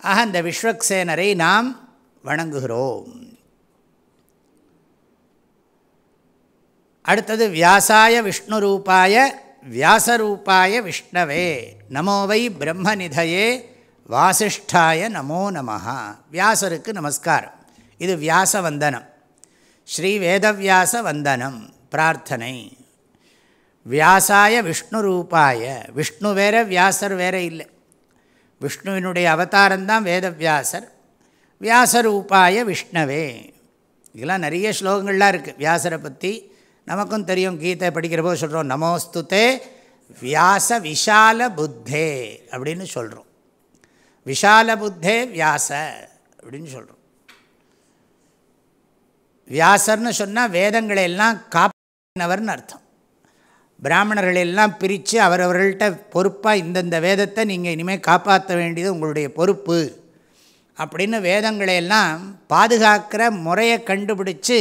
ஆக அந்த விஸ்வக்சேனரை நாம் வணங்குகிறோம். அடுத்தது வியாசாய விஷ்ணு ரூபாய வியாசரூபாய விஷ்ணவே நமோவை பிரம்மநிதையே வாசிஷ்டாய நமோ நம வியாசருக்கு நமஸ்காரம். இது வியாச வந்தனம் ஸ்ரீ வேதவியாச வந்தனம் பிரார்த்தனை. வியாசாய விஷ்ணு ரூபாய விஷ்ணு வேற வியாசர் வேற இல்லை. விஷ்ணுவினுடைய அவதாரம்தான் வேதவியாசர். வியாசரூபாய விஷ்ணவே. இதெல்லாம் நிறைய ஸ்லோகங்கள்லாம் இருக்குது வியாசரை பற்றி நமக்கும் தெரியும். கீதை படிக்கிற போது சொல்கிறோம் நமோஸ்துதே வியாச விஷால புத்தே அப்படின்னு சொல்கிறோம் விஷால புத்தே வியாச அப்படின்னு சொல்கிறோம் வியாசர்னு சொன்னால் வேதங்களை எல்லாம் காப்பினவர்னு அர்த்தம். பிராமணர்கள் எல்லாம் பிரித்து அவரவர்கள்ட்ட பொறுப்பாக இந்தந்த வேதத்தை நீங்கள் இனிமேல் காப்பாற்ற வேண்டியது உங்களுடைய பொறுப்பு அப்படின்னு வேதங்களை எல்லாம் பாதுகாக்கிற முறையை கண்டுபிடிச்சு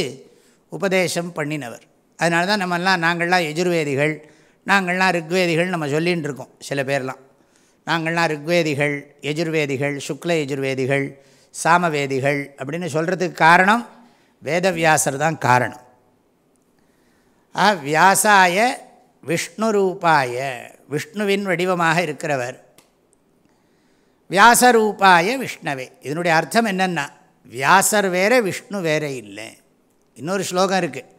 உபதேசம் பண்ணினவர். அதனால தான் நம்மெல்லாம் நாங்கள்லாம் எஜுர்வேதிகள் நாங்கள்லாம் ரிக்வேதிகள் நம்ம சொல்லின்னு இருக்கோம் சில பேர்லாம். நாங்கள்லாம் ரிக்வேதிகள் எஜுர்வேதிகள் சுக்ல எஜுர்வேதிகள் சாமவேதிகள் அப்படின்னு சொல்கிறதுக்கு காரணம் வேதவியாசர் தான் காரணம். ஆ வியாசாய விஷ்ணு ரூபாய விஷ்ணுவின் வடிவமாக இருக்கிறவர். வியாசரூபாய விஷ்ணவே. இதனுடைய அர்த்தம் என்னென்னா வியாசர் வேற விஷ்ணு வேறே இல்லை. இன்னொரு ஸ்லோகம் இருக்குது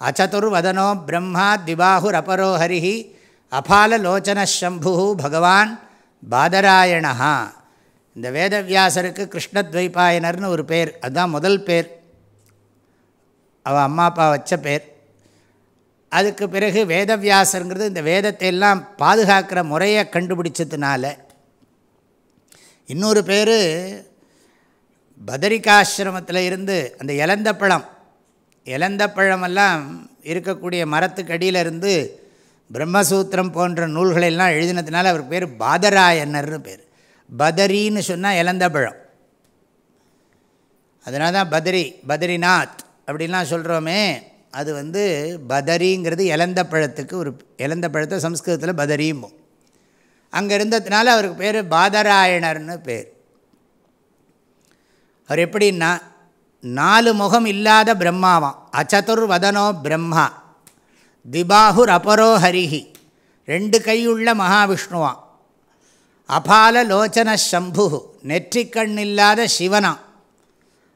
அச்சதுர் வதனோ பிரம்மா திபாகுர் அபரோ ஹரிஹி அபால லோச்சன சம்பு பகவான் பாதராயணா இந்த வேதவியாசருக்கு கிருஷ்ணத்வைபாயனர்னு ஒரு பேர். அதுதான் முதல் பேர். அவள் அம்மா அப்பா வச்ச பேர். அதுக்கு பிறகு வேதவியாசருங்கிறது இந்த வேதத்தை எல்லாம் பாதுகாக்கிற முறையை கண்டுபிடிச்சதுனால இன்னொரு பேர் பதரிகாசிரமத்தில் இருந்து அந்த இலந்த பழம் இலந்த பழமெல்லாம் இருக்கக்கூடிய மரத்துக்கு அடியிலிருந்து பிரம்மசூத்திரம் போன்ற நூல்களெல்லாம் எழுதினதுனால அவர் பேர் பாதராயனர்னு பேர். பதரின்னு சொன்னால் இலந்த பழம். அதனால தான் பதரி பதரிநாத் அப்படின்லாம் சொல்கிறோமே அது வந்து பதரிங்கிறது இலந்த பழத்துக்கு ஒரு இலந்த பழத்தை சம்ஸ்கிருதத்தில் பதரியும்போம் அங்கே இருந்ததுனால அவருக்கு பேர் பாதராயணர்னு பேர். அவர் எப்படின்னா நாலு முகம் இல்லாத பிரம்மாவாம். அச்சதுர் வதனோ பிரம்மா. திபாகுர் அபரோ ஹரிஹி. ரெண்டு கையுள்ள மகாவிஷ்ணுவாம். அபால லோச்சன சம்பு நெற்றிக்கண் இல்லாத சிவனாம்.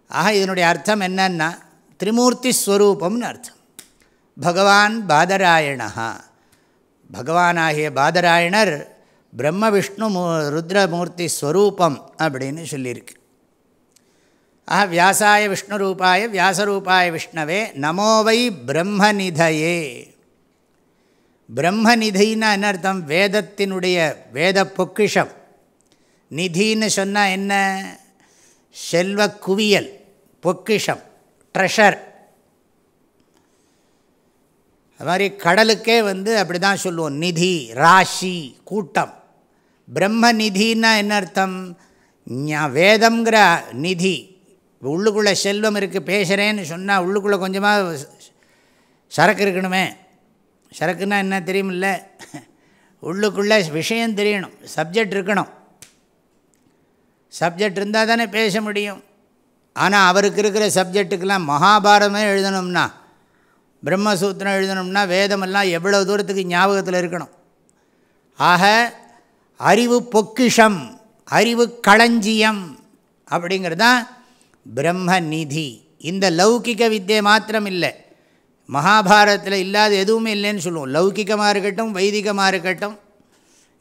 ஆக இதனுடைய அர்த்தம் என்னன்னா திரிமூர்த்தி ஸ்வரூபம்னு அர்த்தம் பகவான் பாதராயணா பகவானாகிய பாதராயணர் பிரம்ம விஷ்ணு ருத்ரமூர்த்தி ஸ்வரூபம் அப்படின்னு சொல்லியிருக்கு. ஆஹா வியாசாய விஷ்ணு ரூபாய வியாசரூபாய விஷ்ணவே நமோவை பிரம்மநிதையே பிரம்மநிதின்னா என்ன அர்த்தம்? வேதத்தினுடைய வேத பொக்கிஷம். நிதின்னு சொன்னால் என்ன? செல்வ குவியல் பொக்கிஷம். ட்ரெஷர் அது மாதிரி கடலுக்கே வந்து அப்படி தான் சொல்லுவோம். நிதி ராசி கூட்டம். பிரம்ம நிதினா என்ன அர்த்தம்? வேதம்ங்கிற நிதி. உள்ளுக்குள்ளே செல்வம் இருக்குது பேசுகிறேன்னு சொன்னால் உள்ளுக்குள்ளே கொஞ்சமாக சரக்கு இருக்கணுமே. சரக்குன்னா என்ன தெரியுமில்ல? உள்ளுக்குள்ளே விஷயம் தெரியணும். சப்ஜெக்ட் இருக்கணும். சப்ஜெக்ட் இருந்தால் தானே பேச முடியும். ஆனால் அவருக்கு இருக்கிற சப்ஜெக்ட்டுக்கெல்லாம் மகாபாரதமே எழுதணும்னா பிரம்மசூத்திரம் எழுதணும்னா வேதமெல்லாம் எவ்வளோ தூரத்துக்கு ஞாபகத்தில் இருக்கணும்? ஆக அறிவு பொக்கிஷம் அறிவு களஞ்சியம் அப்படிங்கிறது தான் பிரம்ம நிதி. இந்த லௌகிக வித்தியை மாத்திரம் இல்லை மகாபாரதத்தில் இல்லாத எதுவுமே இல்லைன்னு சொல்லுவோம். லௌகிகமாக இருக்கட்டும் வைதிகமாக இருக்கட்டும்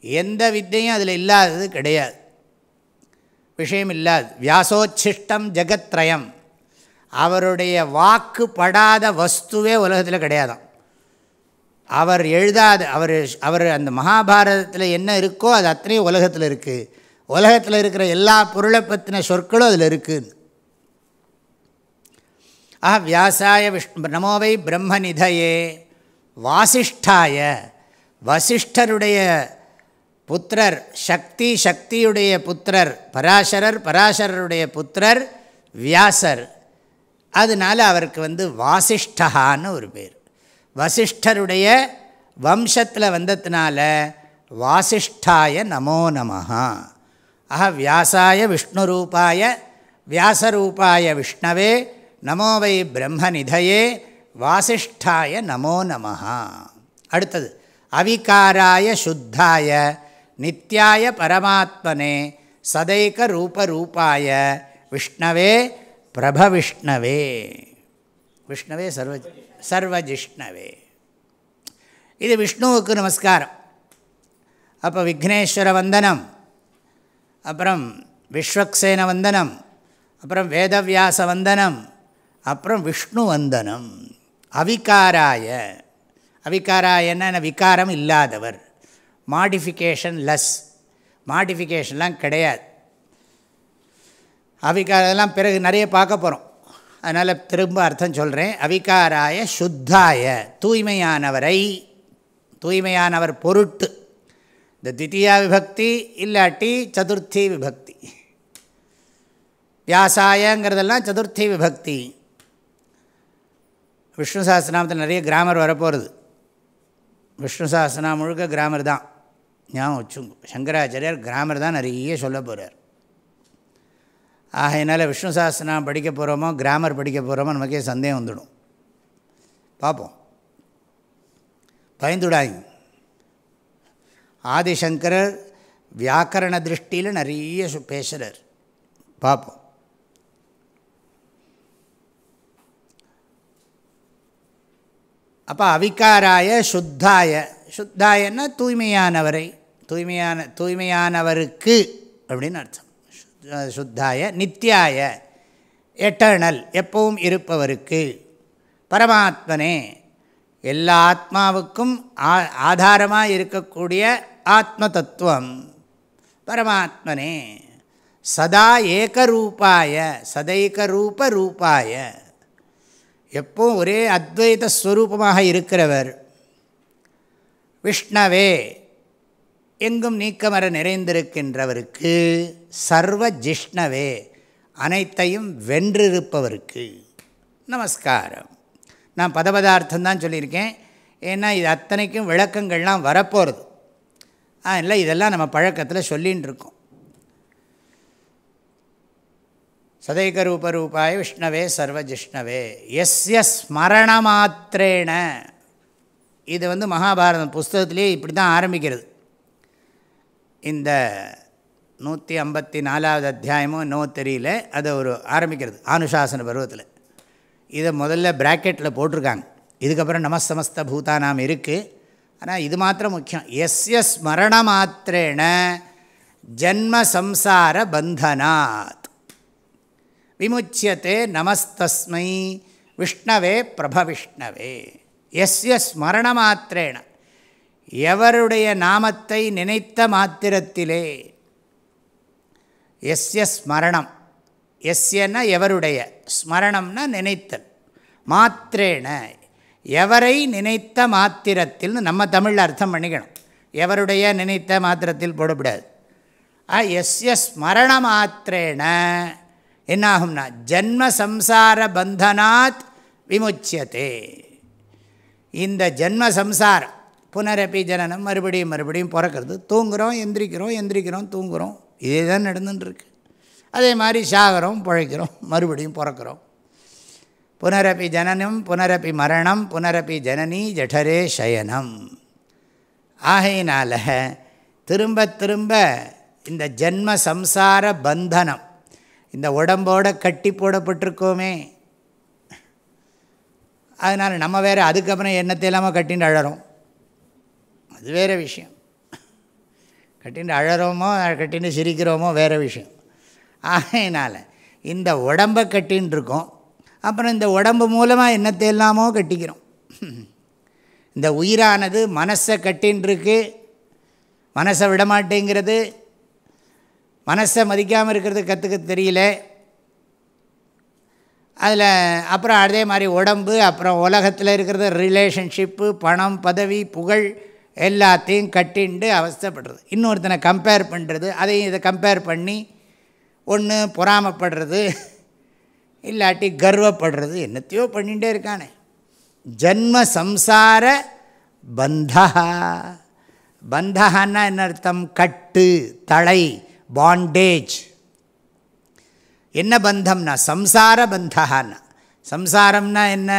எந்த வித்தையும் அதில் இல்லாதது கிடையாது. விஷயம் இல்லாது வியாசோச்சிஷ்டம் ஜெகத்ரயம். அவருடைய வாக்கு படாத வஸ்துவே உலகத்தில் கிடையாதான் அவர் எழுதாத அவர் அவர் அந்த மகாபாரதத்தில் என்ன இருக்கோ அது அத்தனையும் உலகத்தில் இருக்குது உலகத்தில் இருக்கிற எல்லா பொருளை பற்றின சொற்களும் அதில் இருக்குது ஆஹ் வியாசாய விஷ்ணு நமோவை பிரம்மநிதையே வாசிஷ்டாய வசிஷ்டருடைய புத்திரர் சக்தி சக்தியுடைய புத்திரர் பராசரர் பராசரருடைய புத்திரர் வியாசர். அதனால் அவருக்கு வந்து வாசிஷ்டகான்னு ஒரு பேர். வசிஷ்டருடைய வம்சத்தில் வந்ததுனால வாசிஷ்டாய நமோ நமஹா. ஆஹ வியாசாய விஷ்ணுரூபாய வியாசரூபாய விஷ்ணவே நமோ வை பிரம்மநிதையே வாசிஷ்டாய நமோ நமஹா. அடுத்தது அவிகாராய சுத்தாய நித்தியாய பரமாத்மனே சதைக ரூபரூபாய விஷ்ணவே பிரபவிஷ்ணவே. விஷ்ணவே சர்வ சர்வஜிஷ்ணவே. இது விஷ்ணுவுக்கு நமஸ்காரம். அப்போ விக்னேஸ்வர வந்தனம் அப்புறம் விஸ்வக்சேன வந்தனம் அப்புறம் வேதவியாச வந்தனம் அப்புறம் விஷ்ணு வந்தனம். அவிகாராய அவிகாராயன்னா விகாரம் இல்லாதவர். மாடிஃபிகேஷன் லெஸ் மாடிஃபிகேஷன்லாம் கிடையாது. அவிகாரெல்லாம் பிறகு நிறைய பார்க்க போகிறோம் அதனால் திரும்ப அர்த்தம் சொல்கிறேன் அவிகாராய சுத்தாய தூய்மையானவரை தூய்மையானவர் பொருட்டு. இந்த தித்தியா விபக்தி இல்லாட்டி சதுர்த்தி விபக்தி. வியாசாயங்கிறதெல்லாம் சதுர்த்தி விபக்தி. விஷ்ணு சாஸ்திரநாமத்தில் நிறைய கிராமர் வரப்போகிறது விஷ்ணு சாஸ்திரநாமம் முழுக்க கிராமர் தான். ஞாபகம் வச்சுங்க சங்கராச்சாரியார் கிராமர் தான் நிறைய சொல்ல போகிறார் ஆகையினால் விஷ்ணு சாஸ்திரம் படிக்க போகிறோமோ கிராமர் படிக்க போகிறோமோ நமக்கே சந்தேகம் வந்துடும். பார்ப்போம். பயந்துடாங்க ஆதிசங்கரர் வியாக்கரண திருஷ்டியில் நிறைய பேசுகிறார் பார்ப்போம். அப்போ அவிகாராய சுத்தாய சுத்தாயன்னா தூய்மையானவரை தூய்மையான தூய்மையானவருக்கு அப்படின்னு அர்த்தம். சுத்தாய நித்தியாய எட்டர்னல் எப்பவும் இருப்பவருக்கு பரமாத்மனே எல்லா ஆத்மாவுக்கும் ஆ ஆதாரமாக இருக்கக்கூடிய ஆத்ம தத்துவம் பரமாத்மனே சதா ஏகரூபாய சதைக ரூப ரூபாய எப்போ ஒரே அத்வைத ஸ்வரூபமாக இருக்கிறவர் விஷ்ணவே. எங்கும் நீக்கமர நிறைந்திருக்கின்றவருக்கு சர்வ ஜிஷ்ணவே அனைத்தையும் வென்றிருப்பவருக்கு. நமஸ்காரம். நான் பதபதார்த்தம் தான் சொல்லியிருக்கேன். ஏன்னா இது அத்தனைக்கும் விளக்கங்கள்லாம் வரப்போகிறது இல்லை இதெல்லாம் நம்ம பழக்கத்தில் சொல்லின்னு இருக்கோம் சதைகரூபரூபாய விஷ்ணவே சர்வஜிஷ்ணவே. எஸ்ய ஸ்மரண மாத்திரேன இது வந்து மகாபாரதம் புஸ்தகத்திலே இப்படி தான் ஆரம்பிக்கிறது. இந்த நூற்றி ஐம்பத்தி நாலாவது அத்தியாயமோ நோ தெரியல அதை ஒரு ஆரம்பிக்கிறது ஆனுசாசன பருவத்தில். இதை முதல்ல ப்ராக்கெட்டில் போட்டிருக்காங்க. இதுக்கப்புறம் நமஸ்தமஸ்த பூதானாம் இருக்குது ஆனால் இது மாத்திரம் முக்கியம். எஸ்ய ஸ்மரண மாத்திரேன ஜன்ம சம்சார பந்தனாத். விமுச்சியத்தே நமஸ்தஸ்மை விஷ்ணவே பிரபவிஷ்ணவே. எஸ் எஸ் மரண மாத்திரேன எவருடைய நாமத்தை நினைத்த மாத்திரத்திலே எஸ் எஸ்ய ஸ்மரணம் எஸ்யன்னா எவருடைய? ஸ்மரணம்னா நினைத்தல். மாத்திரேன. எவரை நினைத்த மாத்திரத்தில்னு நம்ம தமிழில் அர்த்தம் பண்ணிக்கணும். எவருடைய நினைத்த மாத்திரத்தில் போடக்கூடாது ஆ எஸ்ய ஸ்மரண மாத்திரேன என்னாகும்னா ஜென்ம சம்சார பந்தனாத் விமுச்சியத்தே இந்த ஜென்ம சம்சாரம் புனரப்பி ஜனனம் மறுபடியும் மறுபடியும் பிறக்கிறது. தூங்குகிறோம் எந்திரிக்கிறோம் எந்திரிக்கிறோம் தூங்குகிறோம் இதே தான் நடந்துட்டுருக்கு. அதே மாதிரி சாகிறோம் பிழைக்கிறோம் மறுபடியும் பிறக்கிறோம். புனரப்பி ஜனனம் புனரப்பி மரணம் புனரப்பி ஜனனி ஜடரே சயனம். ஆகையினால் திரும்ப திரும்ப இந்த ஜென்ம சம்சார பந்தனம் இந்த உடம்போட கட்டி போடப்பட்டிருக்கோமே அதனால் நம்ம வேறு அதுக்கப்புறம் எண்ணத்தை இல்லாமல் கட்டின்னு அழறோம். அது வேறு விஷயம். கட்டின்னு அழறோமோ கட்டின்னு சிரிக்கிறோமோ வேறு விஷயம். ஆகையினால் இந்த உடம்பை கட்டின்னு இருக்கோம் அப்புறம் இந்த உடம்பு மூலமாக என்னத்தை எல்லாமோ கட்டிக்கிறோம். இந்த உயிரானது மனசை கட்டின்னு இருக்கு மனசை விடமாட்டேங்கிறது. மனசை மதிக்காமல் இருக்கிறது கற்றுக்க தெரியல. அதில் அப்புறம் அதே மாதிரி உடம்பு அப்புறம் உலகத்தில் இருக்கிறது ரிலேஷன்ஷிப்பு பணம் பதவி புகழ் எல்லாத்தையும் கட்டிண்டு அவஸ்தைப்படுறது. இன்னொருத்தனை கம்பேர் பண்ணுறது அதையும் இதை கம்பேர் பண்ணி ஒன்று பொறாமப்படுறது இல்லாட்டி கர்வப்படுறது என்னத்தையோ பண்ணிகிட்டே இருக்கானே. ஜன்ம சம்சார பந்தா பந்தகான்னா என்ன அர்த்தம்? கட்டு தலை பாண்டேஜ் என்ன பந்தம்னா? சம்சார பந்தகான்னா சம்சாரம்னா என்ன?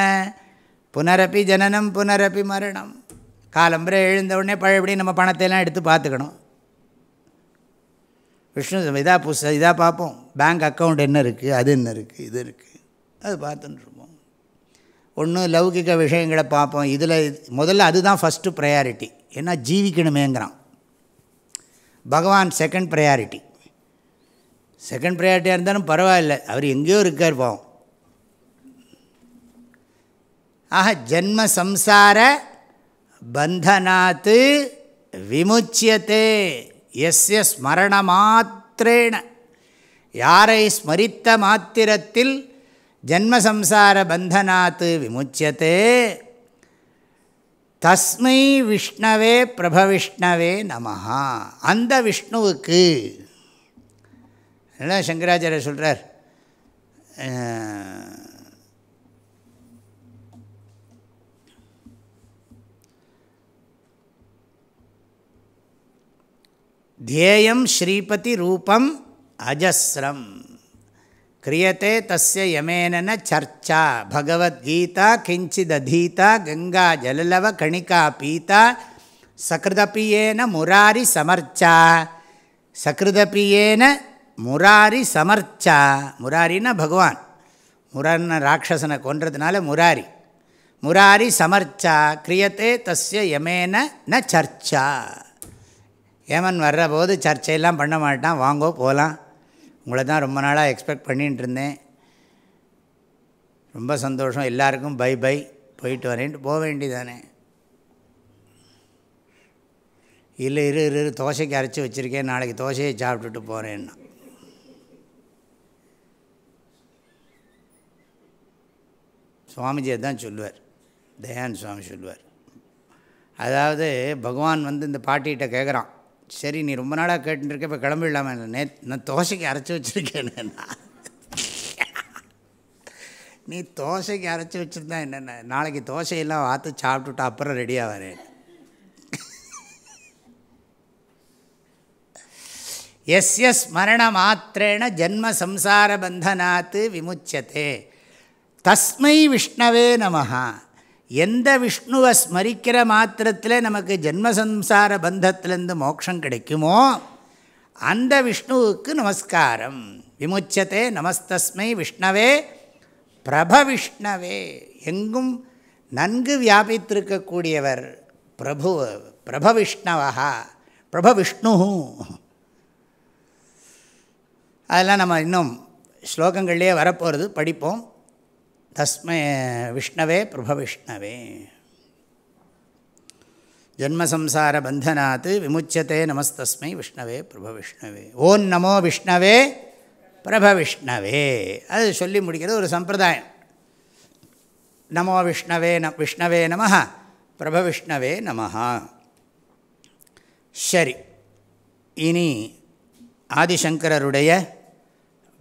புனரப்பி ஜனனம் புனரப்பி மரணம். காலம்புரை எழுந்த உடனே பழையபடி நம்ம பணத்தையெல்லாம் எடுத்து பார்த்துக்கணும். விஷ்ணு இதாக புஸ்த இதாக பார்ப்போம். பேங்க் அக்கௌண்ட் என்ன இருக்குது அது என்ன இருக்குது இது இருக்குது அது பார்த்துட்டுருப்போம் ஒன்று லௌகிக விஷயங்களை பார்ப்போம். இதில் முதல்ல அதுதான் ஃபஸ்ட்டு ப்ரையாரிட்டி ஏன்னா ஜீவிக்கணுமேங்கிறான். பகவான் செகண்ட் ப்ரையாரிட்டி செகண்ட் ப்ரையாரிட்டியாக இருந்தாலும் பரவாயில்ல. அவர் எங்கேயோ இருக்கார் பாவம். ஆக ஜென்ம சம்சார பந்தனாத்து விமுச்சியத்தே. எஸ்ய ஸ்மரண மாத்திரேன யாரை ஸ்மரித்த மாத்திரத்தில் ஜன்மசம்சார பந்தனாத்து விமுச்சியத்தே? தஸ்மை விஷ்ணவே பிரபவிஷ்ணவே நமஹா. அந்த விஷ்ணுவுக்கு என்ன சங்கராச்சாரியர் சொல்கிறார் தியேயம் ஸ்ரீபதி ரூபம் அஜஸ்ரம். கிரியத்தை தஸ்ய யமேனன சர்ச்சா. பகவத்கீதா கிஞ்சிதீதா கங்கா ஜலலவ கணிகா பீதா. சகிருதப்பியேன முராரி சமர்ச்சா. சகிருதப்பியேன முராரி சமர்ச்சா. முராரின்னா பகவான். முரன்ன ராட்சசனை கொன்றதுனால முராரி. முராரி சமர்ச்சா. கிரியத்தே தஸ்ய யமேன ந சர்ச்சா. ஏமன் வர்ற போது சர்ச்சையெல்லாம் பண்ண மாட்டான். வாங்கோ போகலாம் உங்களை தான் ரொம்ப நாளாக எக்ஸ்பெக்ட் பண்ணிகிட்டு இருந்தேன். ரொம்ப சந்தோஷம். எல்லாருக்கும் பை பை. போயிட்டு வரேன்ட்டு போக வேண்டிதானே இல்லை இரு இரு இரு. தோசைக்கு அரைச்சி வச்சுருக்கேன். நாளைக்கு தோசையை சாப்பிட்டுட்டு போகிறேன்னா சுவாமிஜி தான் சொல்லுவார். தயான் சுவாமி சொல்லுவார். அதாவது பகவான் வந்து இந்த பாட்டிகிட்ட கேட்குறான். சரி நீ ரொம்ப நாளாக கேட்டுருக்க இப்போ கிளம்பிடலாமே. நே நான் தோசைக்கு அரைச்சி வச்சுருக்கேன் நீ தோசைக்கு அரைச்சி வச்சுருந்தா என்னென்ன நாளைக்கு தோசையெல்லாம் வாத்து சாப்பிட்டுட்டு அப்புறம் ரெடியாக வரேன் எஸ் ஸ்மரண மாத்திரேன ஜென்ம சம்சார பந்தனாத்து விமுச்சதே. தஸ்மை விஷ்ணவே நமஹா. எந்த விஷ்ணுவை ஸ்மரிக்கிற மாத்திரத்தில் நமக்கு ஜென்மசம்சார பந்தத்திலேருந்து மோட்சம் கிடைக்குமோ அந்த விஷ்ணுவுக்கு நமஸ்காரம். விமுச்சதே நமஸ்தஸ்மை விஷ்ணவே பிரபவிஷ்ணவே எங்கும் நன்கு வியாபித்திருக்கக்கூடியவர் பிரபு பிரபவிஷ்ணவா பிரபவிஷ்ணு அதெல்லாம் நம்ம இன்னும் ஸ்லோகங்கள்லேயே வரப்போகிறது படிப்போம். தஸ்மை விஷ்ணவே பிரபவிஷ்ணவே. ஜன்மசம்சார பந்தனாத் விமுச்சத்தே நமஸ்தஸ்மை விஷ்ணவே பிரபவிஷ்ணவே. ஓம் நமோ விஷ்ணவே பிரபவிஷ்ணவே. அது சொல்லி முடிக்கிறது ஒரு சம்பிரதாயம். நமோ விஷ்ணவே ந விஷ்ணவே நம பிரபவிஷ்ணவே நம சரி. இனி ஆதிசங்கரருடைய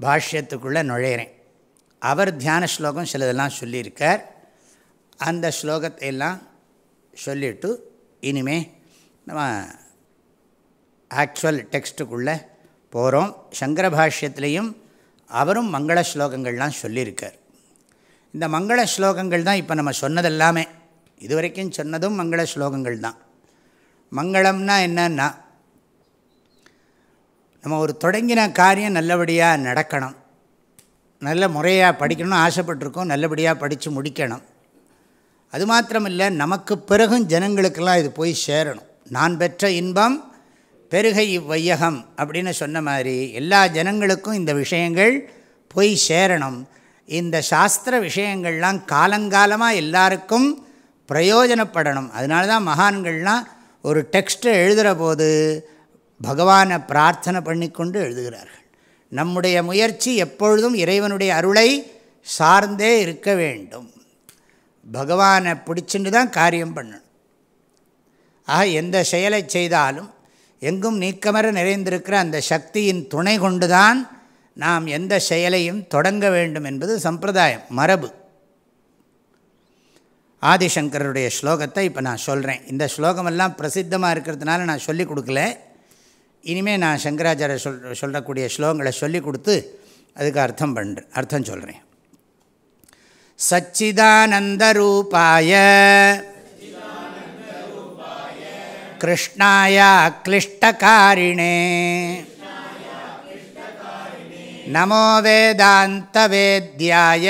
பாஷ்யத்துக்குள்ளே நுழையிறேன். அவர் தியான ஸ்லோகம் சிலதெல்லாம் சொல்லியிருக்கார். அந்த ஸ்லோகத்தை எல்லாம் சொல்லிவிட்டு இனிமே நம்ம ஆக்சுவல் டெக்ஸ்ட்டுக்குள்ளே போகிறோம் சங்கர பாஷ்யத்துலேயும் அவரும் மங்கள ஸ்லோகங்கள்லாம் சொல்லியிருக்கார். இந்த மங்கள ஸ்லோகங்கள் தான் இப்போ நம்ம சொன்னதெல்லாமே. இதுவரைக்கும் சொன்னதும் மங்கள ஸ்லோகங்கள் தான். மங்களம்னா என்னன்னா நம்ம ஒரு தொடங்கின காரியம் நல்லபடியாக நடக்கணும். நல்ல முறையாக படிக்கணும்னு ஆசைப்பட்டிருக்கோம் நல்லபடியாக படித்து முடிக்கணும். அது மாத்திரமில்லை நமக்கு பிறகும் ஜனங்களுக்கெல்லாம் இது போய் சேரணும். நான் பெற்ற இன்பம் பெருகை இவ்வையகம் அப்படின்னு சொன்ன மாதிரி எல்லா ஜனங்களுக்கும் இந்த விஷயங்கள் போய் சேரணும். இந்த சாஸ்திர விஷயங்கள்லாம் காலங்காலமாக எல்லாருக்கும் பிரயோஜனப்படணும். அதனால தான் மகான்கள்லாம் ஒரு டெக்ஸ்ட்டை எழுதுகிற போது பகவானை பிரார்த்தனை பண்ணி கொண்டு எழுதுகிறார்கள். நம்முடைய முயற்சி எப்பொழுதும் இறைவனுடைய அருளை சார்ந்தே இருக்க வேண்டும். பகவானை பிடிச்சின்னு தான் காரியம் பண்ணணும். ஆக எந்த செயலை செய்தாலும் எங்கும் நீக்கமர நிறைந்திருக்கிற அந்த சக்தியின் துணை கொண்டு தான் நாம் எந்த செயலையும் தொடங்க வேண்டும் என்பது சம்பிரதாயம் மரபு. ஆதிசங்கருடைய ஸ்லோகத்தை இப்போ நான் சொல்கிறேன் இந்த ஸ்லோகமெல்லாம் பிரசித்தமாக இருக்கிறதுனால நான் சொல்லிக் கொடுக்கல. இனிமேல் நான் சங்கராச்சாரிய சொல் சொல்லக்கூடிய ஸ்லோகங்களை சொல்லி கொடுத்து அதுக்கு அர்த்தம் பண்ணுறேன் அர்த்தம் சொல்கிறேன் சச்சிதானந்தரூபாய கிருஷ்ணாய கிளிஷ்டகாரிணே நமோ வேதாந்தவேத்யாய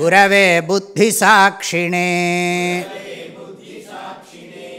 குரவே புத்திசாட்சிணே.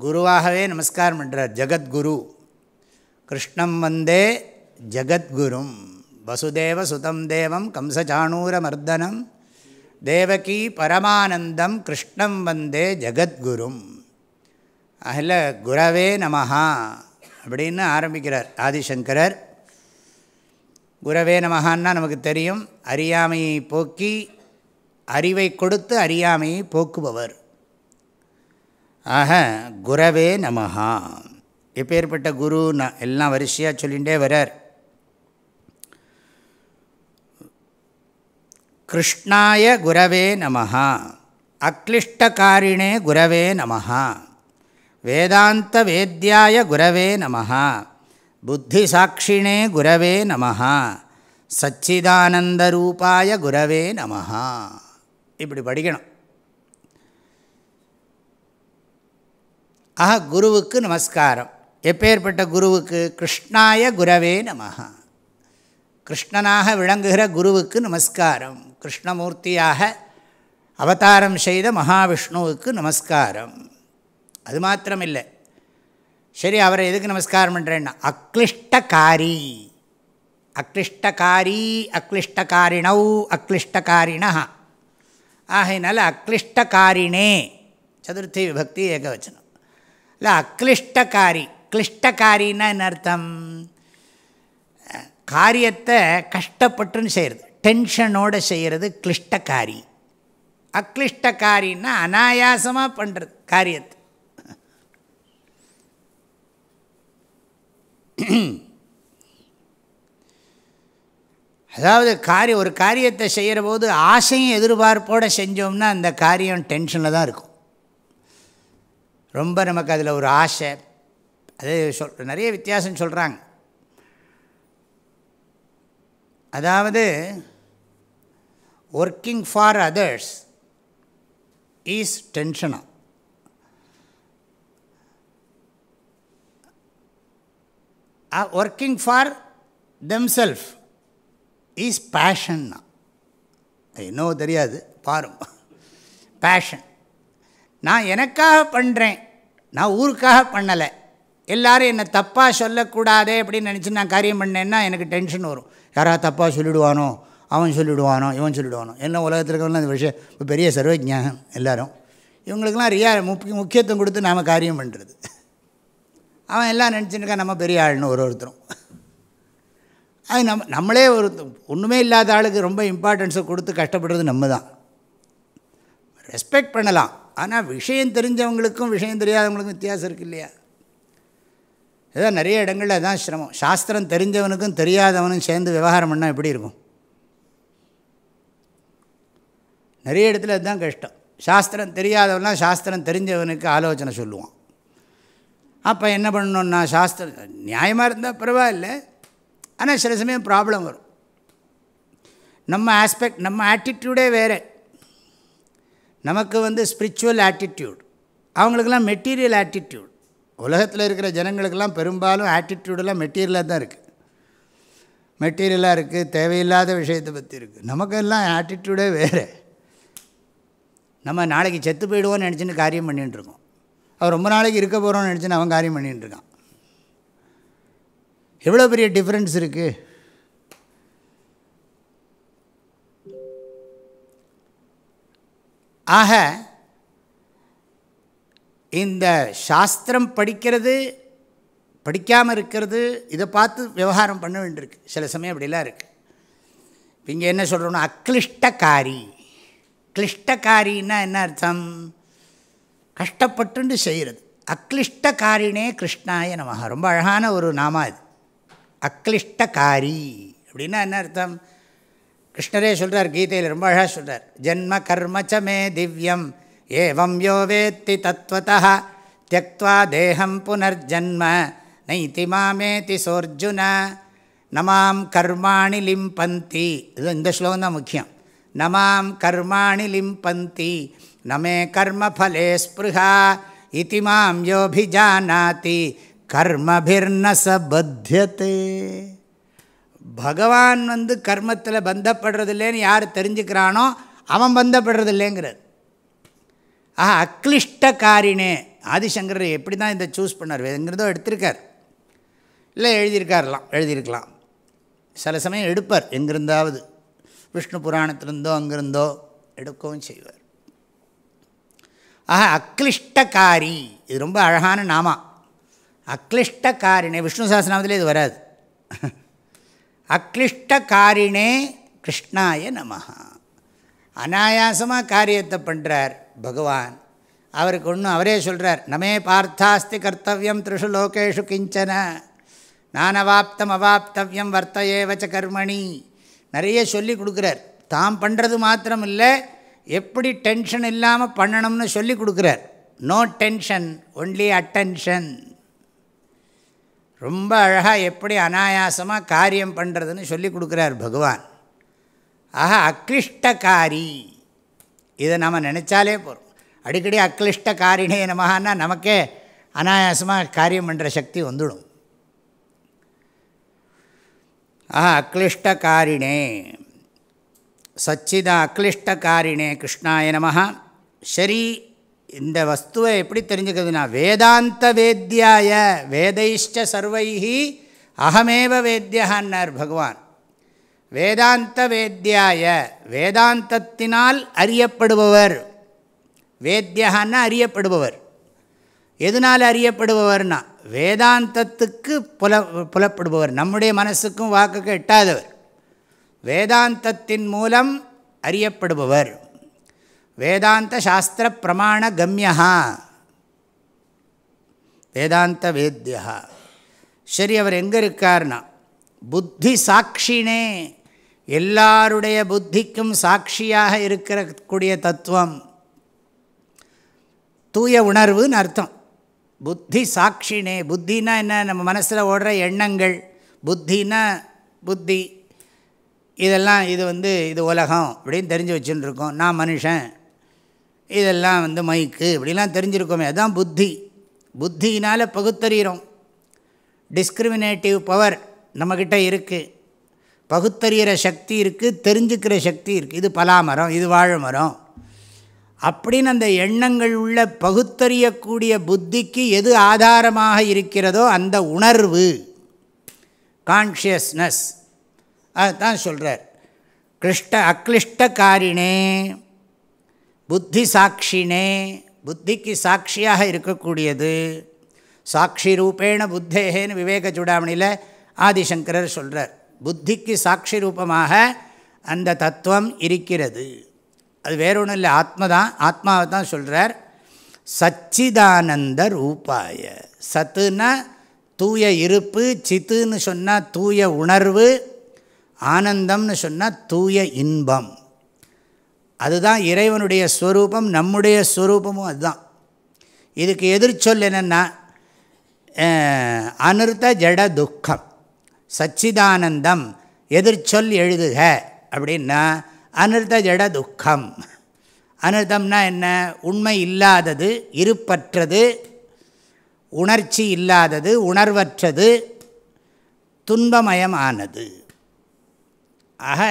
குருவாகவே நமஸ்காரம் பண்ணுறார் ஜகத்குரு. கிருஷ்ணம் வந்தே ஜகத்குரும். வசுதேவ சுதம் தேவம் கம்சச்சாணூரமர்தனம் தேவகி பரமானந்தம் கிருஷ்ணம் வந்தே ஜகத்குரும். அதில் குரவே நமஹா அப்படின்னு ஆரம்பிக்கிறார் ஆதிசங்கரர். குரவே நமஹான்னா நமக்கு தெரியும். அறியாமையை போக்கி அறிவை கொடுத்து அறியாமையை போக்குபவர். ஆக குரவே நமஹா. எப்பேற்பட்ட குரு நான் எல்லாம் வரிசையாக சொல்லிகிட்டே வரார். கிருஷ்ணாய குரவே நமஹா. அக்ளிஷ்டகாரிணே குரவே நமஹா. வேதாந்த வேத்யாய குரவே நமஹா. புத்தி சாட்சிணே குரவே நமஹா. சச்சிதானந்த ரூபாய குரவே நமஹா. இப்படி படிக்கணும். ஆக குருவுக்கு நமஸ்காரம். எப்பேற்பட்ட குருவுக்கு? கிருஷ்ணாய குரவே நமஹா. கிருஷ்ணனாக விளங்குகிற குருவுக்கு நமஸ்காரம். கிருஷ்ணமூர்த்தியாக அவதாரம் செய்த மகாவிஷ்ணுவுக்கு நமஸ்காரம். அது மாத்திரமில்லை. சரி அவரை எதுக்கு நமஸ்காரம் பண்ணுறேன்னா அக்ளிஷ்டகாரி அக்ளிஷ்டகாரி அக்லிஷ்டகாரிணௌ அக்ளிஷ்டகாரிணா ஆகையினால அக்ளிஷ்டகாரிணே சதுர்த்தி விபக்தி ஏகவச்சனம். இல்லை அக்ளிஷ்டகாரி கிளிஷ்டகாரின்னா என்ன அர்த்தம் காரியத்தை கஷ்டப்பட்டுன்னு செய்கிறது டென்ஷனோடு செய்கிறது கிளிஷ்டகாரி அக்லிஷ்டகாரின்னா அனாயாசமாக பண்ணுறது காரியத்தை அதாவது காரியம் ஒரு காரியத்தை செய்கிற போது ஆசையும் எதிர்பார்ப்போடு செஞ்சோம்னா அந்த காரியம் டென்ஷனில் தான் இருக்கும் ரொம்ப நமக்கு அதில் ஒரு ஆசை. அது சொல் நிறைய வித்தியாசம் சொல்கிறாங்க அதாவது ஒர்க்கிங் ஃபார் அதர்ஸ் ஈஸ் டென்ஷனாக ஒர்க்கிங் ஃபார் தெம்செல்ஃப் ஈஸ் பேஷன்னா என்னவோ தெரியாது பாருங்க பேஷன் நான் எனக்காக பண்ணுறேன் நான் ஊருக்காக பண்ணலை. எல்லோரும் என்னை தப்பாக சொல்லக்கூடாதே அப்படின்னு நினச்சி நான் காரியம் பண்ணேன்னா எனக்கு டென்ஷன் வரும். யாராவது தப்பாக சொல்லிவிடுவானோ அவன் சொல்லிவிடுவானோ இவன் சொல்லிவிடுவானோ என்ன உலகத்தில் இருக்கவங்களாம் இந்த விஷயம் இப்போ பெரிய சர்வஜான் எல்லோரும். இவங்களுக்கெல்லாம் ரியா முக்கிய முக்கியத்துவம் கொடுத்து நாம் காரியம் பண்ணுறது அவன் எல்லாம் நினச்சிருக்கான் நம்ம பெரிய ஆள்னு ஒரு ஒருத்தரும். அது நம்ம நம்மளே ஒரு ஒன்றுமே இல்லாத ஆளுக்கு ரொம்ப இம்பார்ட்டன்ஸை கொடுத்து கஷ்டப்படுறது நம்ம தான் ரெஸ்பெக்ட் பண்ணலாம். ஆனால் விஷயம் தெரிஞ்சவங்களுக்கும் விஷயம் தெரியாதவங்களுக்கும் வித்தியாசம் இருக்கு இல்லையா? ஏதோ நிறைய இடங்களில் அதுதான் சிரமம். சாஸ்திரம் தெரிஞ்சவனுக்கும் தெரியாதவனும் சேர்ந்து விவகாரம் பண்ணால் எப்படி இருக்கும்? நிறைய இடத்துல அதுதான் கஷ்டம். சாஸ்திரம் தெரியாதவன்லாம் சாஸ்திரம் தெரிஞ்சவனுக்கு ஆலோசனை சொல்லுவான். அப்போ என்ன பண்ணணுன்னா சாஸ்திரம் நியாயமாக இருந்தால் பரவாயில்ல. ஆனால் சில சமயம் ப்ராப்ளம் வரும். நம்ம ஆஸ்பெக்ட் நம்ம ஆட்டிடியூடே வேறு. நமக்கு வந்து ஸ்பிரிச்சுவல் ஆட்டிடியூட் அவங்களுக்கெல்லாம் மெட்டீரியல் ஆட்டிடியூட் உலகத்தில் இருக்கிற ஜனங்களுக்கெல்லாம் பெரும்பாலும் ஆட்டிடியூடெல்லாம் மெட்டீரியலாக தான் இருக்குது மெட்டீரியலாக இருக்குது தேவையில்லாத விஷயத்தை பற்றி இருக்குது நமக்கெல்லாம் ஆட்டிடியூடே வேறு. நம்ம நாளைக்கு செத்து போயிடுவோம்னு நினச்சின்னு காரியம் பண்ணிகிட்டு இருக்கோம். அவன் ரொம்ப நாளைக்கு இருக்க போகிறோன்னு நினச்சின்னு அவன் காரியம் பண்ணிகிட்டு இருக்கான். எவ்வளோ பெரிய டிஃப்ரென்ஸ் இருக்குது ஆக இந்த சாஸ்திரம் படிக்கிறது படிக்காமல் இருக்கிறது இதை பார்த்து விவகாரம் பண்ண வேண்டியிருக்கு. சில சமயம் அப்படிலாம் இருக்குது இங்கே என்ன சொல்கிறோன்னா அக்ளிஷ்டக்காரி கிளிஷ்டக்காரின்னா என்ன அர்த்தம்? கஷ்டப்பட்டுண்டு செய்கிறது அக்ளிஷ்டக்காரினே கிருஷ்ணாய நமக ரொம்ப அழகான ஒரு நாமா இது. அக்ளிஷ்டக்காரி அப்படின்னா என்ன அர்த்தம்? கிருஷ்ணரே சொல்கிறார் கீதையில் ரொம்ப அழகாக சொல்கிறார் ஜென்ம கர்மச்சமே திவ்யம் ஏவம் யோ வேத்தி தத்வதா தியக்வா தேகம் புனர்ஜன்ம நைத்தி மாமேதி சோர்ஜுன நமாம் கர்மாணி லிம்பந்தி இது இந்த ஸ்லோகம் தான் முக்கியம் நமாம் கர்மாணி லிம்பந்தி நமே கர்மஃபலே ஸ்பிருகா இதி மாம் யோபிஜானாதி கர்மபிர்ன சபத்தியத்தே பகவான் வந்து கர்மத்தில் பந்தப்படுறதில்லேன்னு யார் தெரிஞ்சுக்கிறானோ அவன் பந்தப்படுறதில்லைங்கிறார். ஆஹா அக்ளிஷ்டக்காரினே ஆதிசங்கர் எப்படி தான் இதை சூஸ் பண்ணார்? எங்கிறதோ எடுத்திருக்கார். இல்லை எழுதியிருக்காரலாம் எழுதியிருக்கலாம். சில சமயம் எடுப்பார் எங்கிருந்தாவது. விஷ்ணு புராணத்திலிருந்தோ அங்கிருந்தோ எடுக்கவும் செய்வார். ஆஹா அக்ளிஷ்டக்காரி இது ரொம்ப அழகான நாமா. அக்ளிஷ்டக்காரினே விஷ்ணு சாஸ்திரநாமத்திலே இது வராது. அக்ளிஷ்டக்காரிணே கிருஷ்ணாய நமஹா. அனாயாசமாக காரியத்தை பண்ணுறார் பகவான். அவருக்கு ஒன்றும் அவரே சொல்கிறார் நமே பார்த்தாஸ்தி கர்த்தவியம் த்ரிஷு லோகேஷு கிஞ்சன. நானவாப்தம் அவாப்தவியம் வர்த்தையேவச்ச கர்மணி. நிறைய சொல்லி கொடுக்குறார். தாம் பண்ணுறது மாத்திரம் இல்லை எப்படி டென்ஷன் இல்லாமல் பண்ணணும்னு சொல்லி கொடுக்குறார். No tension only attention. ரொம்ப அழகாக எப்படி அனாயாசமாக காரியம் பண்ணுறதுன்னு சொல்லி கொடுக்குறார் பகவான். ஆக அக்ளிஷ்டகாரி இதை நம்ம நினச்சாலே போகிறோம் அடிக்கடி அக்ளிஷ்டகாரினே நமகான்னா நமக்கே அனாயாசமாக காரியம் பண்ணுற சக்தி வந்துடும். ஆஹா அக்ளிஷ்டகாரிணே சச்சிதா அக்ளிஷ்டகாரிணே கிருஷ்ணாய நமஹா. சரி இந்த வஸ்துவை எப்படி தெரிஞ்சுக்கிறதுனா வேதாந்த வேத்தியாய வேதைஷ்ட சர்வைஹி அகமேவ வேத்தியகான்னார் பகவான். வேதாந்த வேத்தியாய வேதாந்தத்தினால் அறியப்படுபவர். வேத்தியகான்னா அறியப்படுபவர். எதனால் அறியப்படுபவர்னா வேதாந்தத்துக்கு புல புலப்படுபவர். நம்முடைய மனசுக்கும் வாக்குக்கும் எட்டாதவர். வேதாந்தத்தின் மூலம் அறியப்படுபவர். வேதாந்த சாஸ்திர பிரமாண கம்யா வேதாந்த வேத்தியா சரி அவர் எங்கே இருக்கார்னா புத்தி சாட்சினே எல்லாருடைய புத்திக்கும் சாட்சியாக இருக்கக்கூடிய தத்துவம் தூய உணர்வுன்னு அர்த்தம் புத்தி சாட்சினே புத்தினா என்ன நம்ம மனசில் ஓடுற எண்ணங்கள் புத்தினா புத்தி இதெல்லாம் இது வந்து இது உலகம் அப்படின்னு தெரிஞ்சு வச்சுன்னு இருக்கோம் நான் மனுஷன் இதெல்லாம் வந்து மைக்கு இப்படிலாம் தெரிஞ்சிருக்கோமே. அதுதான் புத்தி. புத்தினால் பகுத்தறிகிறோம். டிஸ்கிரிமினேட்டிவ் பவர் நம்மக்கிட்ட இருக்குது பகுத்தறிகிற சக்தி இருக்குது தெரிஞ்சுக்கிற சக்தி இருக்குது இது பலாமரம் இது வாழை மரம் அப்படின்னு அந்த எண்ணங்கள் உள்ள பகுத்தறியக்கூடிய புத்திக்கு எது ஆதாரமாக இருக்கிறதோ அந்த உணர்வு கான்ஷியஸ்னஸ் அதுதான் சொல்கிறார் கிருஷ்ட அக்ளிஷ்டகாரினே புத்தி சாட்சினே புத்திக்கு சாட்சியாக இருக்கக்கூடியது. சாட்சி ரூபேண புத்தேகேன்னு விவேக சூடாமணியில் ஆதிசங்கரர் சொல்கிறார் புத்திக்கு சாட்சி ரூபமாக அந்த தத்துவம் இருக்கிறது. அது வேறொன்றும் இல்லை ஆத்மா தான் ஆத்மாவை தான் சொல்கிறார் சச்சிதானந்த ரூபாய. சத்துன்னா தூய இருப்பு சித்துன்னு சொன்னால் தூய உணர்வு ஆனந்தம்னு சொன்னால் தூய இன்பம். அதுதான் இறைவனுடைய ஸ்வரூபம் நம்முடைய ஸ்வரூபமும் அதுதான். இதுக்கு எதிர்ச்சொல் என்னென்னா அனிர்த்த ஜட துக்கம் சச்சிதானந்தம் எதிர்ச்சொல் எழுதுக அப்படின்னா அனிர்த்த ஜட துக்கம். அனிர்தம்னா என்ன? உண்மை இல்லாதது இருப்பற்றது உணர்ச்சி இல்லாதது உணர்வற்றது துன்பமயமானது. ஆக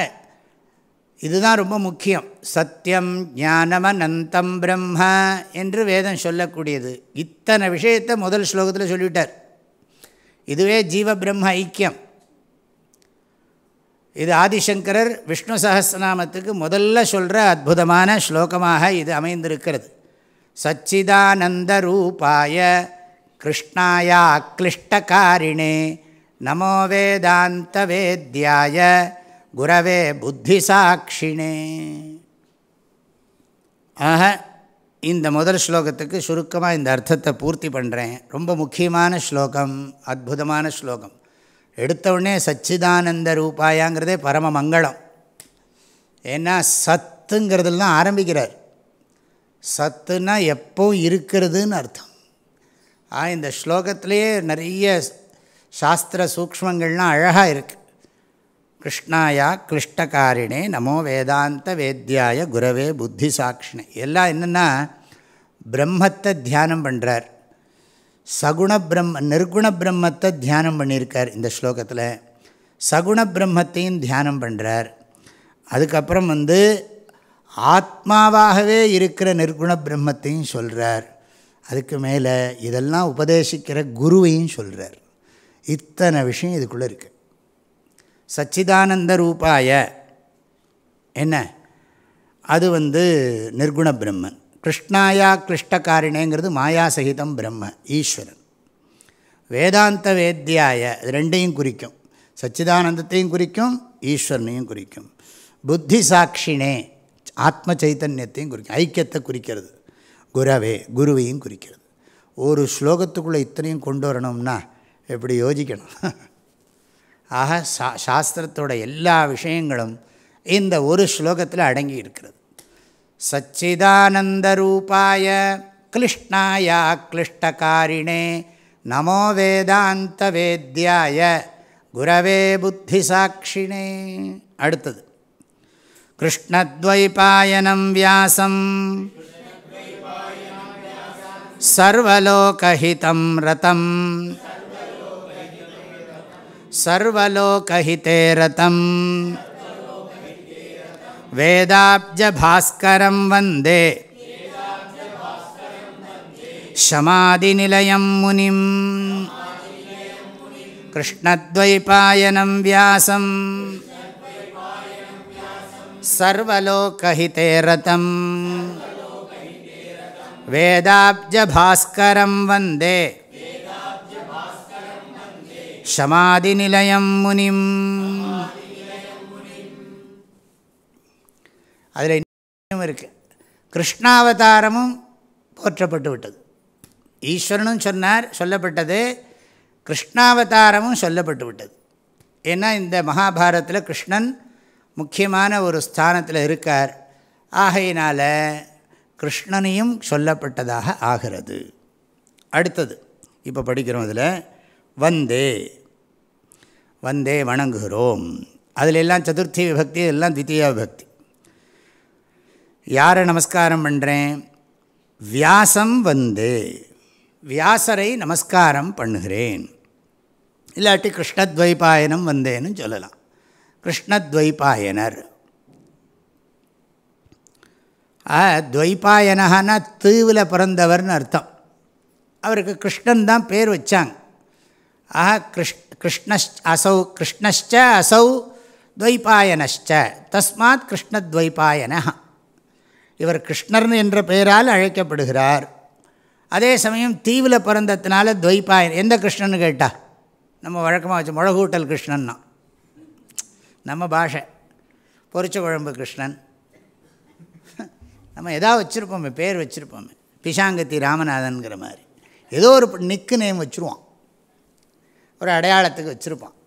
இதுதான் ரொம்ப முக்கியம். சத்தியம் ஞானமனந்தம் பிரம்ம என்று வேதம் சொல்லக்கூடியது. இத்தனை விஷயத்தை முதல் ஸ்லோகத்தில் சொல்லிவிட்டார் இதுவே ஜீவ பிரம்ம ஐக்கியம். இது ஆதிசங்கரர் விஷ்ணு சகசிரநாமத்துக்கு முதல்ல சொல்கிற அற்புதமான ஸ்லோகமாக இது அமைந்திருக்கிறது. சச்சிதானந்த ரூபாய கிருஷ்ணாயா அக்ளிஷ்டகாரிணே நமோ வேதாந்த வேத்யாய குரவே புத்தி சாட்சினே ஆக இந்த முதல் ஸ்லோகத்துக்கு சுருக்கமாக இந்த அர்த்தத்தை பூர்த்தி பண்ணுறேன் ரொம்ப முக்கியமான ஸ்லோகம் அற்புதமான ஸ்லோகம். எடுத்தவுடனே சச்சிதானந்த ரூபாயாங்கிறதே பரம மங்களம். ஏன்னா சத்துங்கிறதுல தான் ஆரம்பிக்கிறார். சத்துன்னா எப்போவும் இருக்கிறதுன்னு அர்த்தம். ஆ இந்த ஸ்லோகத்திலேயே நிறைய சாஸ்திர சூக்மங்கள்லாம் அழகாக இருக்குது கிருஷ்ணாயா கிளிஷ்டகாரிணே நமோ வேதாந்த வேத்யாய குரவே புத்தி சாட்சினே எல்லாம் என்னென்னா பிரம்மத்தை தியானம் பண்ணுறார் சகுண பிரம்ம நிர்குண பிரம்மத்தை தியானம் பண்ணியிருக்கார் இந்த ஸ்லோகத்தில். சகுண பிரம்மத்தையும் தியானம் பண்ணுறார் அதுக்கப்புறம் வந்து ஆத்மாவாகவே இருக்கிற நிர்குண பிரம்மத்தையும் சொல்கிறார் அதுக்கு மேலே இதெல்லாம் உபதேசிக்கிற குருவையும் சொல்கிறார் இத்தனை விஷயம் இதுக்குள்ளே இருக்குது சச்சிதானந்த ரூபாய என்ன? அது வந்து நிர்குண பிரம்மன். கிருஷ்ணாயா கிருஷ்டகாரிணேங்கிறது மாயாசகிதம் பிரம்ம ஈஸ்வரன். வேதாந்த வேத்தியாய இது ரெண்டையும் குறிக்கும். சச்சிதானந்தத்தையும் குறிக்கும் ஈஸ்வரனையும் குறிக்கும். புத்தி சாட்சினே ஆத்ம சைத்தன்யத்தையும் குறிக்கும். ஐக்கியத்தை குறிக்கிறது. குரவே குருவையும் குறிக்கிறது. ஒரு ஸ்லோகத்துக்குள்ளே இத்தனையும் கொண்டு வரணும்னா எப்படி யோசிக்கணும்? ஆக சா சாஸ்திரத்தோட எல்லா விஷயங்களும் இந்த ஒரு ஸ்லோகத்தில் அடங்கி இருக்கிறது சச்சிதானந்தரூபாய கிளிஷ்ணாயா கிளிஷ்டகாரிணே நமோ வேதாந்த வேத்யாய குரவே புத்தி சாட்சிணே அடுத்தது. கிருஷ்ணத்வைபாயனம் வியாசம். சர்வலோகஹிதம் ரதம். सर्वलोकहिते रतं वेदाब्जभास्करं वन्दे शमादिनिलयं मुनिं कृष्णद्वैपायनं व्यासं सर्वलोकहिते रतं वेदाब्जभास्करं वन्दे சமாதி நிலையம் முனிம். அதில் இன்னும் இருக்குது கிருஷ்ணாவதாரமும் போற்றப்பட்டு விட்டது. ஈஸ்வரனும் சொன்னார் சொல்லப்பட்டது கிருஷ்ணாவதாரமும் சொல்லப்பட்டு விட்டது. ஏன்னா இந்த மகாபாரத்தில் கிருஷ்ணன் முக்கியமான ஒரு ஸ்தானத்தில் இருக்கார். ஆகையினால் கிருஷ்ணனையும் சொல்லப்பட்டதாக ஆகிறது. அடுத்தது இப்போ படிக்கிறோம் இதில் வந்தே வந்தே வணங்குகிறோம். அதில் எல்லாம் சதுர்த்தி விபக்தி எல்லாம் தித்தியா விபக்தி. யாரை நமஸ்காரம் பண்ணுறேன் வியாசம் வந்தே வியாசரை நமஸ்காரம் பண்ணுகிறேன். இல்லாட்டி கிருஷ்ணத்வைபாயனம் வந்தேன்னு சொல்லலாம். கிருஷ்ணத்வைபாயனர். துவைபாயனகனா தீவில் பிறந்தவர்னு அர்த்தம். அவருக்கு கிருஷ்ணன் தான் பேர் வச்சாங்க. ஆஹா கிருஷ் கிருஷ்ணஷ் அசௌ கிருஷ்ணஷ்ட அசௌ துவைபாயனஷ்ட தஸ்மாத் கிருஷ்ணத்வைபாயன இவர் கிருஷ்ணர்னு என்ற பெயரால் அழைக்கப்படுகிறார். அதே சமயம் தீவில் பிறந்ததுனால துவைபாயன் எந்த கிருஷ்ணன்னு கேட்டா? நம்ம வழக்கமாக வச்சு முழகூட்டல் கிருஷ்ணன்னா. நம்ம பாஷை. பொரிச்ச குழம்பு கிருஷ்ணன். நம்ம எதாவது வச்சுருப்போமே பேர் வச்சுருப்போமே. பிஷாங்கத்தி ராமநாதன்கிற மாதிரி. ஏதோ ஒரு நிக்கு நேம் வச்சுருவான். ஒரு அடையாளத்துக்கு வச்சுருப்பான்.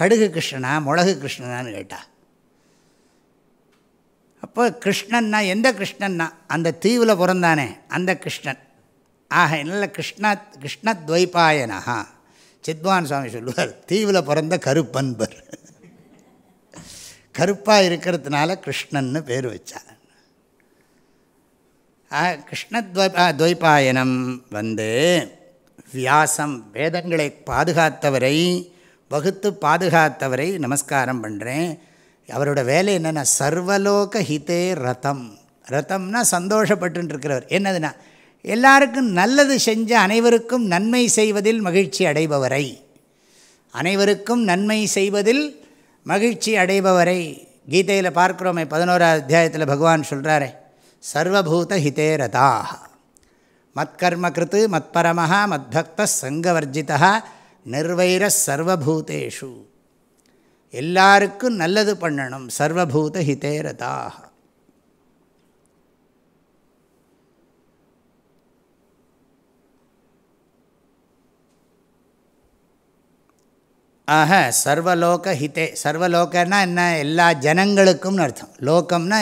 கடுகு கிருஷ்ணனா மிளகு கிருஷ்ணனான்னு கேட்டா. அப்போ கிருஷ்ணன்னா எந்த கிருஷ்ணன்னா? அந்த தீவில் பிறந்தானே அந்த கிருஷ்ணன். ஆக நல்ல கிருஷ்ணா கிருஷ்ணத்வைபாயனா சித்வான் சுவாமி சொல்லுவார் தீவில் பிறந்த கருப்பன்பர். கருப்பாக இருக்கிறதுனால கிருஷ்ணன்னு பேர் வச்சார். கிருஷ்ணத்வை துவைபாயனம் வந்து வியாசம் வேதங்களை பாதுகாத்தவரை வகுத்து பாதுகாத்தவரை நமஸ்காரம் பண்ணுறேன் அவரோட வேலை என்னென்னா சர்வலோக ஹிதே ரதம். ரத்தம்னா சந்தோஷப்பட்டுருக்கிறவர் என்னதுன்னா எல்லாருக்கும் நல்லது செஞ்ச அனைவருக்கும் நன்மை செய்வதில் மகிழ்ச்சி அடைபவரை. அனைவருக்கும் நன்மை செய்வதில் மகிழ்ச்சி அடைபவரை. கீதையில் பார்க்குறோமே பதினோரா அத்தியாயத்தில் பகவான் சொல்கிறாரே சர்வபூத ஹிதே ரதாக மத்கர்ம கிருத்து மத்பரமஹா மத்பக்த சங்கவர்ஜிதா நிர்வைர சர்வபூதேஷு. எல்லாருக்கும் நல்லது பண்ணணும். சர்வபூத ஹிதேரதாக ஆக சர்வலோக ஹிதே சர்வலோகன்னா என்ன? எல்லா ஜனங்களுக்கும்னு அர்த்தம். லோகம்னா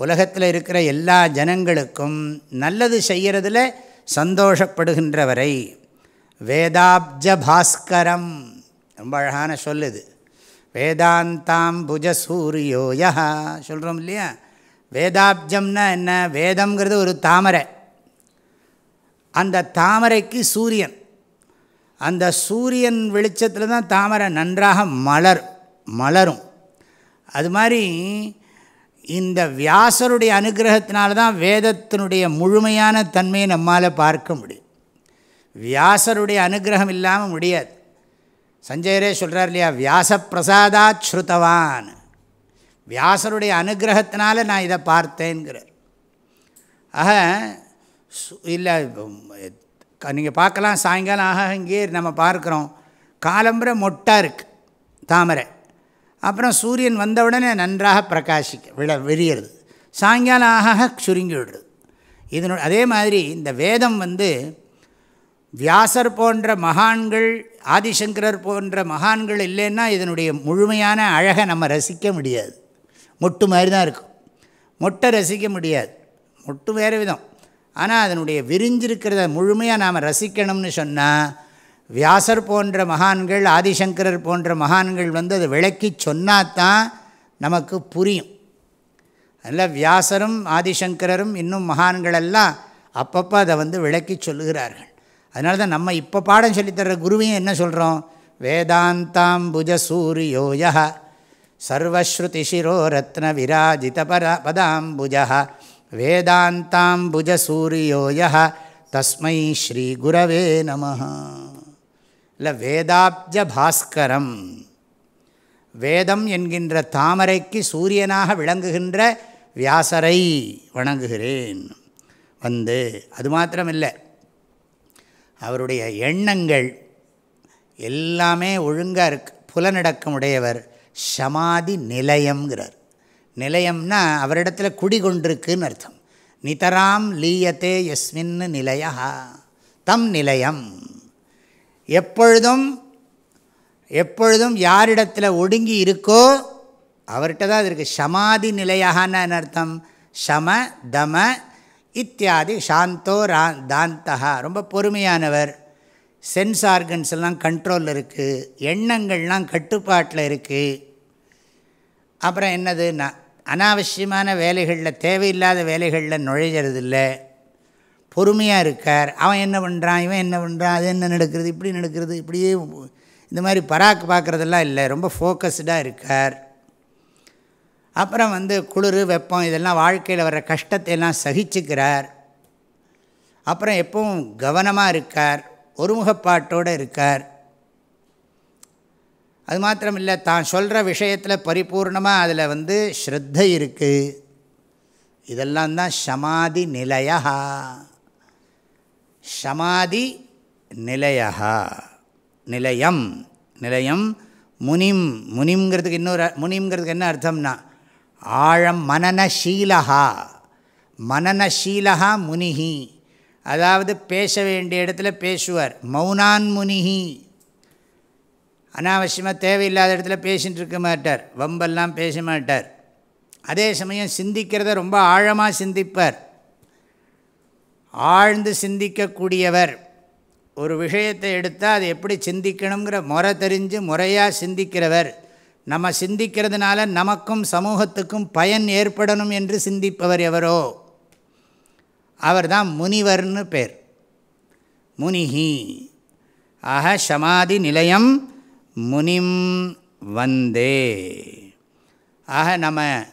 உலகத்தில் இருக்கிற எல்லா ஜனங்களுக்கும் நல்லது செய்கிறதுல சந்தோஷப்படுகின்றவரை வேதாப்ஜ பாஸ்கரம். ரொம்ப அழகான சொல்லுது. வேதாந்தாம் புஜ சூரியோயா சொல்கிறோம் இல்லையா? வேதாப்ஜம்னா என்ன? வேதம்ங்கிறது ஒரு தாமரை. அந்த தாமரைக்கு சூரியன். அந்த சூரியன் வெளிச்சத்தில் தான் தாமரை நன்றாக மலர் மலரும். அது மாதிரி இந்த வியாசருடைய அனுகிரகத்தினால தான் வேதத்தினுடைய முழுமையான தன்மையை நம்மால் பார்க்க முடியும். வியாசருடைய அனுகிரகம் இல்லாமல் முடியாது. சஞ்சயரே சொல்கிறார் இல்லையா? வியாச ஸ்ருதவான். வியாசருடைய அனுகிரகத்தினால நான் இதை பார்த்தேங்கிறார் ஆக இல்லை நீங்கள் பார்க்கலாம் சாயங்காலம் ஆக இங்கே நம்ம பார்க்குறோம். காலம்புரை மொட்டாக இருக்குது தாமரை. அப்புறம் சூரியன் வந்தவுடனே நன்றாக பிரகாசிக்க விழ விரியிறது. சாயங்காலம் ஆக சுருங்கி விடுறது. இதனோட அதே மாதிரி இந்த வேதம் வந்து வியாசர் போன்ற மகான்கள் ஆதிசங்கரர் போன்ற மகான்கள் இல்லைன்னா இதனுடைய முழுமையான அழகை நம்ம ரசிக்க முடியாது. மொட்டு மாதிரி தான் இருக்கும். மொட்டை ரசிக்க முடியாது. மொட்டு வேறு விதம். ஆனால் அதனுடைய விரிஞ்சிருக்கிறத முழுமையாக நாம் ரசிக்கணும்னு சொன்னால் வியாசர் போன்ற மகான்கள் ஆதிசங்கரர் போன்ற மகான்கள் வந்து அதை விளக்கி சொன்னாதான் நமக்கு புரியும். அதில் வியாசரும் ஆதிசங்கரரும் இன்னும் மகான்களெல்லாம் அப்பப்போ அதை வந்து விளக்கி சொல்லுகிறார்கள். அதனால தான் நம்ம இப்போ பாடம் சொல்லித்தர்ற குருவையும் என்ன சொல்கிறோம் வேதாந்தாம் புஜ சூரியோய சர்வஸ்ருதிஷிரோ ரத்ன விராஜித பர பதாம்புஜா வேதாந்தாம்புஜ சூரியோய தஸ்மை ஸ்ரீ குரவே நம இல்லை வேதாப்ஜ பாஸ்கரம். வேதம் என்கின்ற தாமரைக்கு சூரியனாக விளங்குகின்ற வியாசரை வணங்குகிறேன். வந்து அது மாத்திரமில்லை. அவருடைய எண்ணங்கள் எல்லாமே ஒழுங்காக இருக்கு. புலநடக்கம் உடையவர் சமாதி நிலையம்ங்கிறார். நிலையம்னா அவரிடத்தில் குடிகொண்டிருக்குன்னு அர்த்தம். நிதராம் லீயத்தே எஸ்மின்னு நிலையா. தம் நிலையம். எப்பொழுதும் எப்பொழுதும் யாரிடத்தில் ஒடுங்கி இருக்கோ அவர்கிட்ட தான் அது இருக்குது சமாதி நிலையாகன்னு அர்த்தம்? சம தம இத்தியாதி சாந்தோ ரா தாந்தகா. ரொம்ப பொறுமையானவர். சென்ஸ் ஆர்கன்ஸ் எல்லாம் கண்ட்ரோலில் இருக்குது எண்ணங்கள்லாம் கட்டுப்பாட்டில் இருக்குது அப்புறம் என்னது அனாவசியமான வேலைகளில் தேவையில்லாத வேலைகளில் நுழைஞ்சறதில்ல பொறுமையாக இருக்கார். அவன் என்ன பண்ணுறான் இவன் என்ன பண்ணுறான் அது என்ன நடக்கிறது? இப்படி நடக்கிறது? இப்படியே இந்த மாதிரி பராக்கு பார்க்குறதெல்லாம் இல்லை. ரொம்ப ஃபோக்கஸ்டாக இருக்கார். அப்புறம் வந்து குளிர் வெப்பம் இதெல்லாம் வாழ்க்கையில் வர்ற கஷ்டத்தை எல்லாம் சகிச்சுக்கிறார். அப்புறம் எப்பவும் கவனமாக இருக்கார். ஒருமுகப்பாட்டோடு இருக்கார். அது மாத்திரம் இல்லை தான் சொல்கிற விஷயத்தில் பரிபூர்ணமாக அதில் வந்து ஸ்ரத்தை இருக்குது இதெல்லாம் தான் சமாதி நிலையா. சமாதி நிலையா நிலையம். நிலையம் முனிம். முனிங்கிறதுக்கு இன்னொரு முனிங்கிறதுக்கு என்ன அர்த்தம்னா ஆழம் மனநசீலகா மனநசீலகா முனிகி அதாவது பேச வேண்டிய இடத்துல பேசுவார். மௌனான் முனிகி அனாவசியமாக தேவையில்லாத இடத்துல பேசிகிட்டு இருக்க மாட்டார். வம்பெல்லாம் பேச மாட்டார். அதே சமயம் சிந்திக்கிறத ரொம்ப ஆழமாக சிந்திப்பார். ஆழ்ந்து சிந்திக்கக்கூடியவர். ஒரு விஷயத்தை எடுத்தால் அது எப்படி சிந்திக்கணுங்கிற முறை தெரிஞ்சு முறையாக சிந்திக்கிறவர். நம்ம சிந்திக்கிறதுனால நமக்கும் சமூகத்துக்கும் பயன் ஏற்படணும் என்று சிந்திப்பவர் எவரோ? அவர் தான் முனிவர்னு பேர். முனிஹி. ஆக சமாதி நிலையம் முனிம் வந்தே. ஆக நம்ம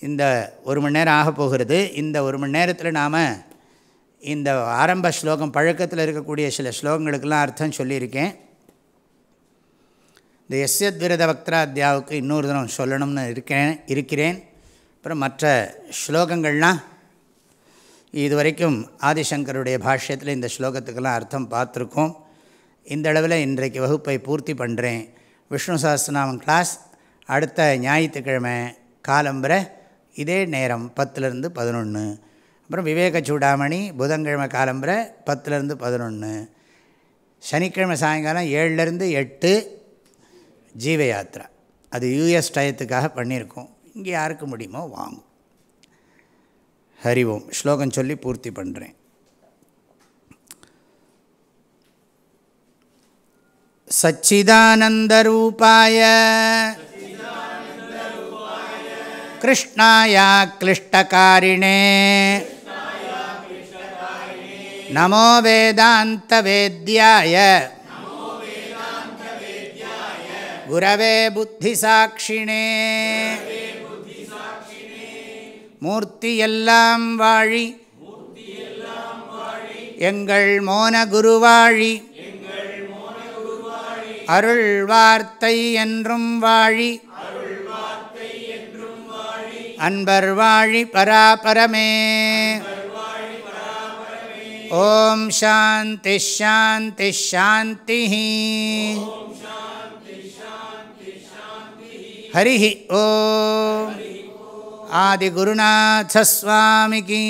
இந்த ஒரு மணி நேரம் ஆக போகிறது. இந்த ஒரு மணி நேரத்தில் நாம் இந்த ஆரம்ப ஸ்லோகம் பழக்கத்தில் இருக்கக்கூடிய சில ஸ்லோகங்களுக்கெல்லாம் அர்த்தம் சொல்லியிருக்கேன். இந்த எஸ்யத்விரத வக்திராத்தியாவுக்கு இன்னொரு தினம் சொல்லணும்னு இருக்கேன் இருக்கிறேன். அப்புறம் மற்ற ஸ்லோகங்கள்லாம் இது வரைக்கும் ஆதிசங்கருடைய பாஷ்யத்தில் இந்த ஸ்லோகத்துக்கெல்லாம் அர்த்தம் பார்த்துருக்கோம். இந்த அளவில் இன்றைக்கு வகுப்பை பூர்த்தி பண்ணுறேன் விஷ்ணு சஹஸ்ரநாமம் கிளாஸ் அடுத்த ஞாயிற்றுக்கிழமை காலம்பரை இதே நேரம் பத்துலேருந்து பதினொன்று அப்புறம் விவேக சூடாமணி புதன்கிழமை காலம்பரை பத்துலேருந்து பதினொன்று சனிக்கிழமை சாயங்காலம் ஏழுலேருந்து எட்டு ஜீவ யாத்ரா அது யூஎஸ் டயத்துக்காக பண்ணியிருக்கோம் இங்கே யாருக்கு முடியுமோ வாங்கும் ஹரி ஓம் ஸ்லோகம் சொல்லி பூர்த்தி பண்ணுறேன் सच्चिदानन्दरूपाय कृष्णाया क्लिष्टकारिणे नमो वेदान्तवेद्याय गुरवे बुद्धिसाक्षिणे மூர்த்தியெல்லாம் வாழி எங்கள் மோன குருவாழி அருள் வார்த்தை என்றும் வாழி அன்பர் வாழி பராபரமே ஓம் சாந்தி ஷாந்தி ஷாந்தி ஹரி ஓம். ஆதிகுருநாசஸ்வாமிக்கு